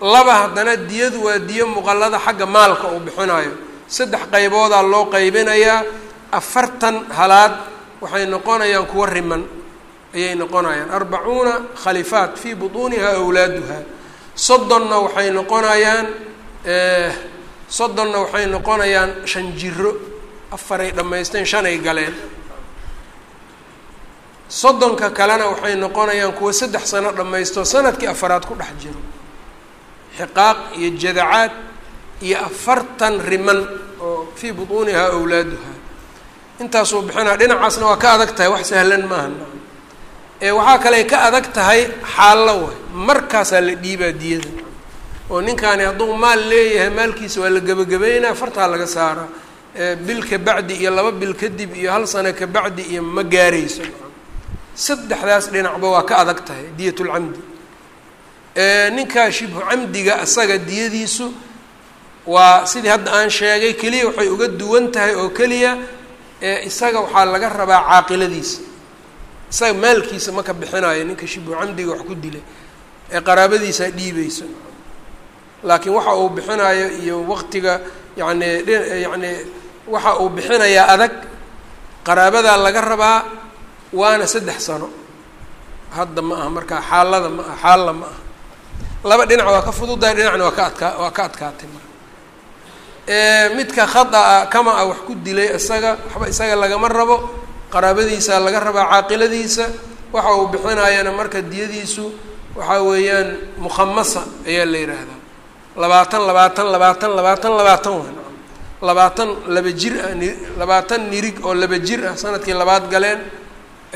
laba haddana diyadu waa diyo muqallada xagga maalka uu bixinayo saddex qayboodaa loo qaybinayaa afartan halaad waxay noqonayaan kuwa riman. Ayay noqonayaan. Arbacuuna khalifaat fii butuuniha awlaaduha soddonna waxay noqonayaan soddonna waxay noqonayaan shan jiro afaray dhammaysteen shanay galeen soddonka kalena waxay noqonayaan kuwa saddex sano dhammaysto sannadkii afaraad ku dhex jiro. Xiqaaq iyo jadacaad iyo afartan riman oo fii butuunihaa awlaaduha intaasuu bixinaa dhinacaasna waa ka adag tahay wax sahlan maaha ee waxaa kale ka adag tahay xaallo way markaasaa la dhiibaa diyada. Oo ninkaani hadduu maal leeyahay maalkiisa waa la gebagabeynaa fartaa laga saaraa. Bil ka bacdi iyo laba bil kadib iyo hal sano ka bacdi iyo ma gaarayso saddexdaas dhinacba waa ka adag tahay diyatulcamdi ninkaa shibhu camdiga asaga diyadiisu waa sidii hadda aan sheegay keliya waxay uga duwan tahay oo keliya isaga waxaa laga rabaa caaqiladiisa. Isaga maalkiisa ma ka bixinayo ninka shibhu camdiga wax ku dilay ee qaraabadiisaa dhiibayso. Laakiin waxa uu bixinayo iyo waqtiga yacni yacni waxa uu bixinayaa adag qaraabadaa laga rabaa waana saddex sano hadda ma aha markaa xaalada ma aha xaalla ma aha laba dhinac waa ka fududahay dhinacna waa ka adkaa waa ka adkaatay marka midka khata-a kama a wax ku dilay isaga waxba isaga lagama rabo qaraabadiisa laga rabaa caaqiladiisa waxa uu bixinayana marka diyadiisu waxaa weeyaan mukhamasa ayaa la yidhaahdaa labaatan labaatan labaatan labaatan labaatan waa labaatan laba jir ah labaatan nirig oo laba jir ah sannadkii labaad galeen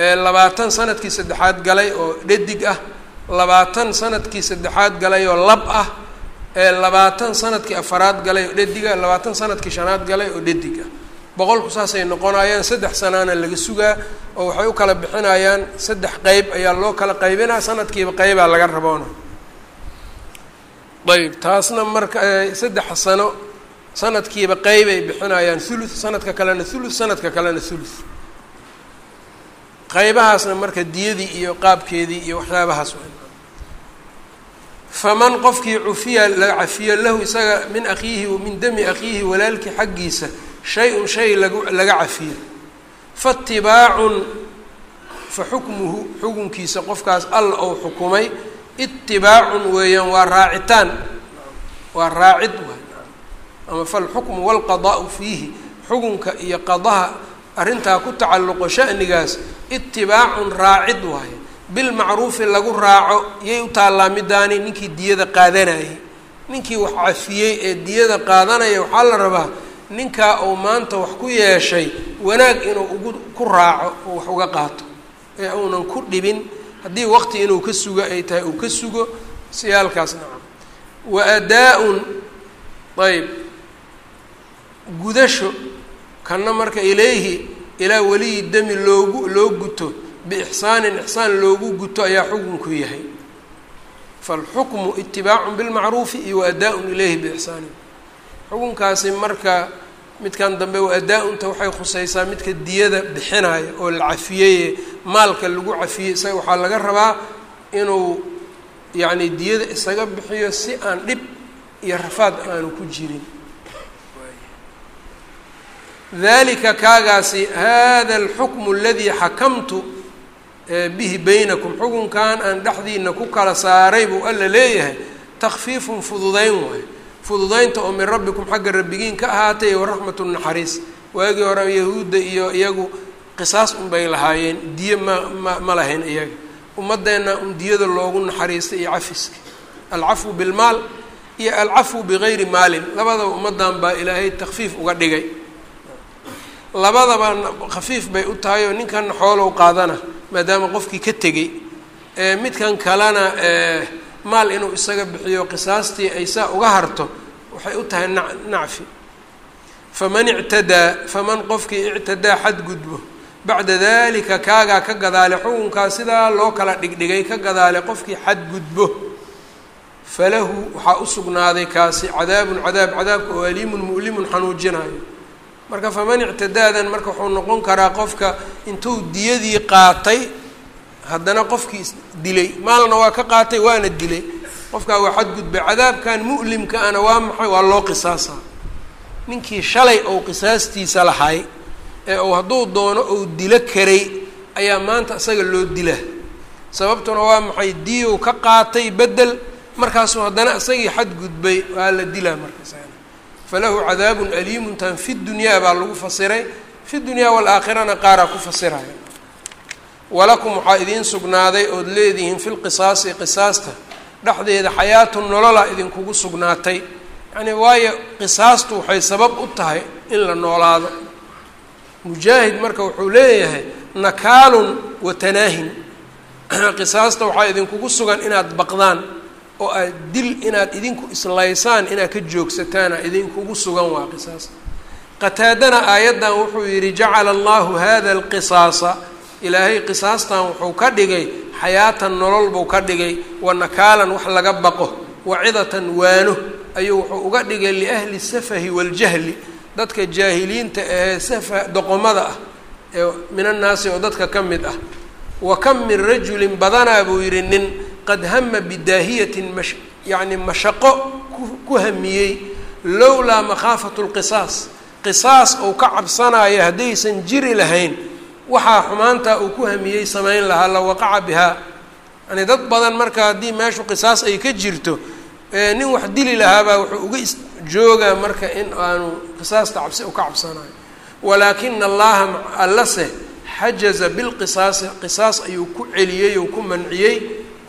labaatan sannadkii saddexaad galay oo dhadig ah labaatan sannadkii saddexaad galay oo lab ah labaatan sannadkii afaraad galay oo dhadig ah labaatan sannadkii shanaad galay oo dhadig ah. Boqolku saasay noqonayaan saddex sanaana laga sugaa oo waxay u kala bixinayaan saddex qeyb ayaa loo kala qaybinaa sanadkiiba qeybaa laga raboona ayb taasna marka saddex sano sanadkiiba qeybay bixinayaan thuluth sanadka kalena thuluth sanadka kalena thuluth qaybahaasna marka diyadii iyo qaabkeedii iyo waxyaabahaas faman qofkii cufiya la cafiyo lahu isaga min akhiihi min dami akhiihi walaalkii xaggiisa shay-un shay lagu laga cafiyo. Faatibaacun fa xukmuhu xukunkiisa qofkaas alla ou xukumay itibaacun weeyaan waa raacitaan. Waa raacid waay ama falxukmu walqadaau fiihi xukunka iyo qadaha arrintaa ku tacalluqo shanigaas itibaacun raacid waaye. Bilmacruufi lagu raaco yay u taallaa midaani ninkii diyada qaadanayay. Ninkii wax cafiyey ee diyada qaadanaya waxaa la rabaa ninkaa uu maanta wax ku yeeshay wanaag inuu ugu ku raaco oo wax uga qaato. Ee uunan ku dhibin haddii waqti inuu ka sugo ay tahay uu ka sugo siyaalkaas nacam wa adaa-un ayb gudasho kanna marka ilayhi ilaa weliyi demi loogu loo guto biixsaanin ixsaan loogu guto ayaa xukunku yahay. Falxukmu itibaacun bilmacruufi iyo wa adaa-un ilayhi biixsaanin. Xukunkaasi marka midkan dambe wa adaa-unta waxay khusaysaa midka diyada bixinaya oo la cafiyeye maalka lagu cafiyey isaga waxaa laga rabaa inuu yacni diyada isaga bixiyo si aan dhib iyo rafaad aanu ku jirin dalika kaagaasi hada alxukmu aladii xakamtu bihi baynakum xukunkan aan dhexdiina ku kala saaray buu alla leeyahay takfiifun fududayn waayo fududaynta oo min rabbikum xagga rabbigiin ka ahaatay waraxmatu naxariis. Waagii hore yahuudda iyo iyagu qisaas unbay lahaayeen diye ma ma ma lahayn iyaga. Ummadeenna un diyada loogu naxariistay iyo cafiska alcafwu bilmaal iyo alcafwu bigayri maalin. Labadaba ummadan baa ilaahay takfiif uga dhigay labadaba khafiif bay u tahay oo ninkanna xoolow qaadana maadaama qofkii ka tegey. Midkan kalena maal inuu isaga bixiyo qisaastii ay saa uga harto waxay u tahay na nacfi. Faman ictadaa faman qofkii ictadaa xadgudbo bacda dalika kaagaa ka gadaale xukunkaa sidaa loo kala dhigdhigay ka gadaale qofkii xadgudbo falahu waxaa u sugnaaday kaasi cadaabun cadaab cadaabka oo aliimun mu'limun xanuujinayo marka faman ictadaadan marka wuxuu noqon karaa qofka intuu diyadii qaatay haddana qofkii dilay. Maalna waa ka qaatay waana dilay. Qofkaa waa xadgudbay cadaabkan mu'limka ana waa maxay? Waa loo qisaasaa ninkii shalay ou qisaastiisa lahay ee uu hadduu doono ou dilo karay ayaa maanta isaga loo dila. Sababtuna waa maxay? Diyow ka qaatay bedel markaasuu haddana isagii xadgudbay waa la dilaa markaas falahu cadaabun aliimun tan fi dunyaa baa lagu fasiray. Fi dunyaa waalaakhirana qaaraa ku fasiraya walakum waxaa idiin sugnaaday ood leedihiin fi lqisaasi qisaasta. Dhexdeeda xayaatun nolola idinkugu sugnaatay. Yacni waayo qisaastu waxay sabab u tahay in la noolaado. Mujaahid marka wuxuu leeyahay nakaalun wa tanaahin. [clears throat] Qisaasta waxaa idinkugu sugan inaad baqdaan oo aad dil inaad idinku islaysaan inaad ka joogsataana idinkugu sugan waa qisaas. Qataadana aayaddan wuxuu yidhi jacala allahu hada alqisaasa. Ilaahay qisaastan wuxuu ka dhigay xayaatan nolol buu ka dhigay wa nakaalan wax laga baqo wacidatan waano ayuu wuxuu uga dhigay liahli safahi waaljahli dadka jaahiliinta ahee safa doqomada ah ee min annaasi oo dadka ka mid ah. Wa kam min rajulin badanaa buu yidhi nin qad hama bidaahiyatin mash yacni mashaqo ku hamiyey lowlaa makhaafatu lqisaas. Qisaas uu ka cabsanaayo haddaysan jiri lahayn waxaa xumaantaa uu ku hamiyey samayn lahaa la waqaca bihaa. Yani dad badan marka haddii meeshu qisaas ay ka jirto nin wax dili lahaabaa wuxuu uga joogaa marka in aanu qisaasta cabsi u ka cabsanayo walaakina allaha allase xajaza bilqisaasi qisaas ayuu ku celiyey ou ku manciyey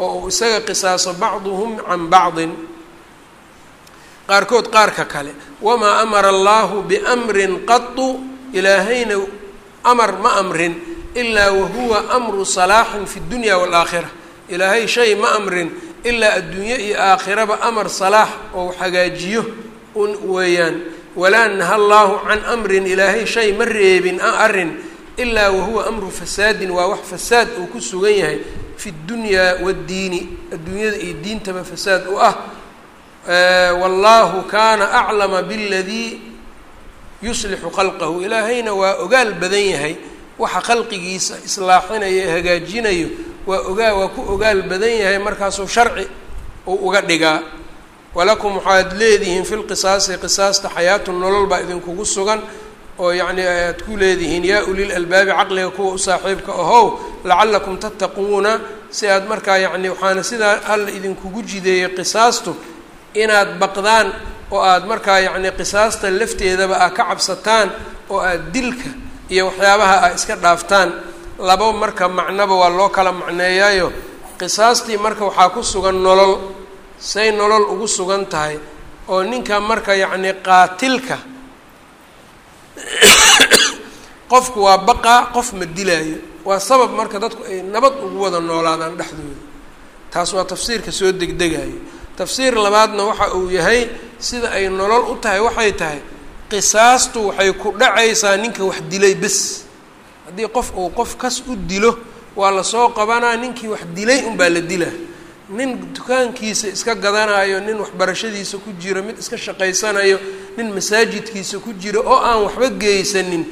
oo uu isaga qisaaso bacduhum can bacdin qaarkood qaarka kale. Wamaa amara allahu biamrin qatu ilaahayna amar ma amrin ilaa wahuwa amru salaaxin fi dunya waalaakhira ilaahay shay ma amrin ilaa adduunyo iyo aakhiraba amar salaax oo hagaajiyo un weeyaan. Walaa naha allaahu can amrin ilaahay shay ma reebin arrin ilaa wahuwa amru fasaadin waa wax fasaad uu ku sugan yahay fi dunyaa waddiini adduunyada iyo diintaba fasaad u ah wallaahu kaana aclama biladii yuslixu khalqahu. Ilaahayna waa ogaal badan yahay waxa khalqigiisa islaaxinayo ee hagaajinayo waa ogaa waa ku ogaal badan yahay markaasuu sharci uu uga dhigaa. Walakum waxaad leedihiin fi lqisaasi qisaasta xayaatu nolol baa idinkugu sugan oo yacni aad ku leedihiin yaa ulil albaabi caqliga kuwa u saaxiibka ahow lacallakum tattaquuna si aad markaa yacni waxaana sidaa alla idinkugu jideeyey qisaastu inaad baqdaan oo aad markaa yacni qisaasta lafteedaba aad ka cabsataan oo aad dilka iyo waxyaabaha aad iska dhaaftaan. Laba marka macnoba waa loo kala macneeyaayo. Qisaastii marka waxaa ku sugan nolol say nolol ugu sugan tahay oo ninka marka yacni qaatilka qofku waa baqaa qof ma dilaayo. Waa sabab marka dadku ay nabad ugu wada noolaadaan dhexdooda. Taas waa tafsiirka soo degdegayo tafsiir labaadna waxa uu yahay sida ay nolol u tahay waxay tahay qisaastu waxay ku dhacaysaa ninka wax dilay bes. Haddii qof uu qof kas u dilo waa la soo qabanaa ninkii wax dilay unbaa la dilaa nin dukaankiisa iska gadanayo nin waxbarashadiisa ku jiro mid iska shaqaysanayo nin masaajidkiisa ku jiro oo aan waxba geysanin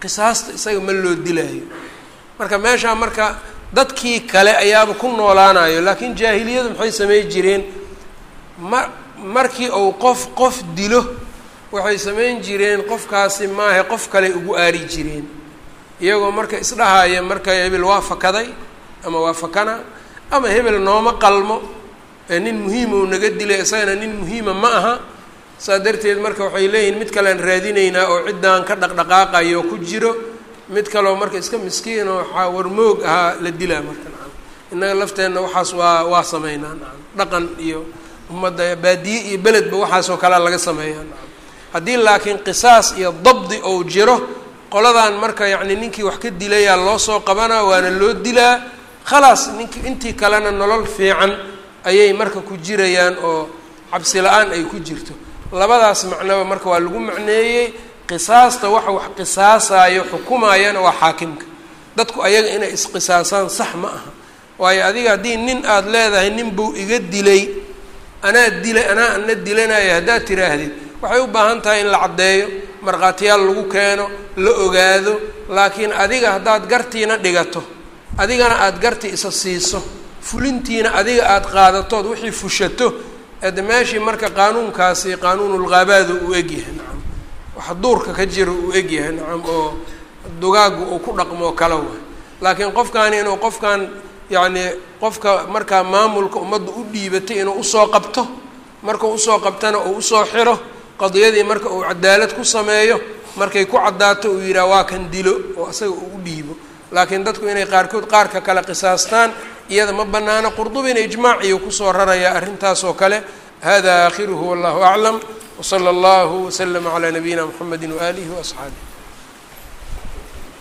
qisaasta isaga ma loo dilaayo. Marka meeshaa marka dadkii kale ayaaba ku noolaanayo laakiin jaahiliyadu maxay samey jireen? Ma markii uu qof qof dilo waxay samayn jireen qofkaasi maahe qof kale ugu aari jireen. Iyagoo marka isdhahaya marka hebel waa fakaday ama waa fakana ama hebel nooma qalmo ee nin muhiima uu naga dilay isagana nin muhiima ma aha saa darteed marka waxay leeyihiin mid kalean raadinaynaa oo ciddaan ka dhaqdhaqaaqayo ku jiro mid kaleo marka iska miskiin oo waxaa warmoog ahaa la dilaa marka. Nacam innaga lafteenna waxaas waa waa sameynaa. Nacam dhaqan iyo ummadda baadiye iyo beledba waxaasoo kalea laga sameeyaa. Nacam haddii laakiin qisaas iyo dabdi ou jiro qoladan marka yacni ninkii wax ka dilayaa loo soo qabanaa waana loo dilaa. Khalaas ninkii intii kalena nolol fiican ayay marka ku jirayaan oo cabsi la'aan ay ku jirto labadaas macnoba marka waa lagu macneeyey qisaasta waxa wax qisaasayo xukumayana waa xaakimka. Dadku ayaga inay isqisaasaan sax ma aha. Waayo adiga haddii nin aada leedahay nin buu iga dilay anaa dilay anaa ana dilanayo haddaad tiraahdid waxay u baahan tahay in la caddeeyo markhaatiyaal lagu keeno la ogaado laakiin adiga haddaad gartiina dhigato adigana aada garti isa siiso fulintiina adiga aada qaadatood wixii fushato ade meeshii marka qaanuunkaasi qaanuunulghaabaada uu egyahay nacam waxa duurka ka jiro uu egyahay nacam oo dugaagu uu ku dhaqmoo kala waay. Laakiin qofkaani inuu qofkan yacni qofka markaa maamulka ummadda u dhiibatay inuu u soo qabto markuu u soo qabtana uu u soo xiro qadiyadii marka uu cadaalad ku sameeyo markay ku caddaato uu yidhaha waa kan dilo oo isaga uu u dhiibo. Laakiin dadku inay qaarkood qaarka kale qisaastaan iyada ma banaano qurdubina ijmaac iyo ku soo raraya arrintaas oo kale. Hada aakhiruhu wallahu aclam. Wsala allahu waslama calaa nabiyina mxamedi waaalihi waasxaabih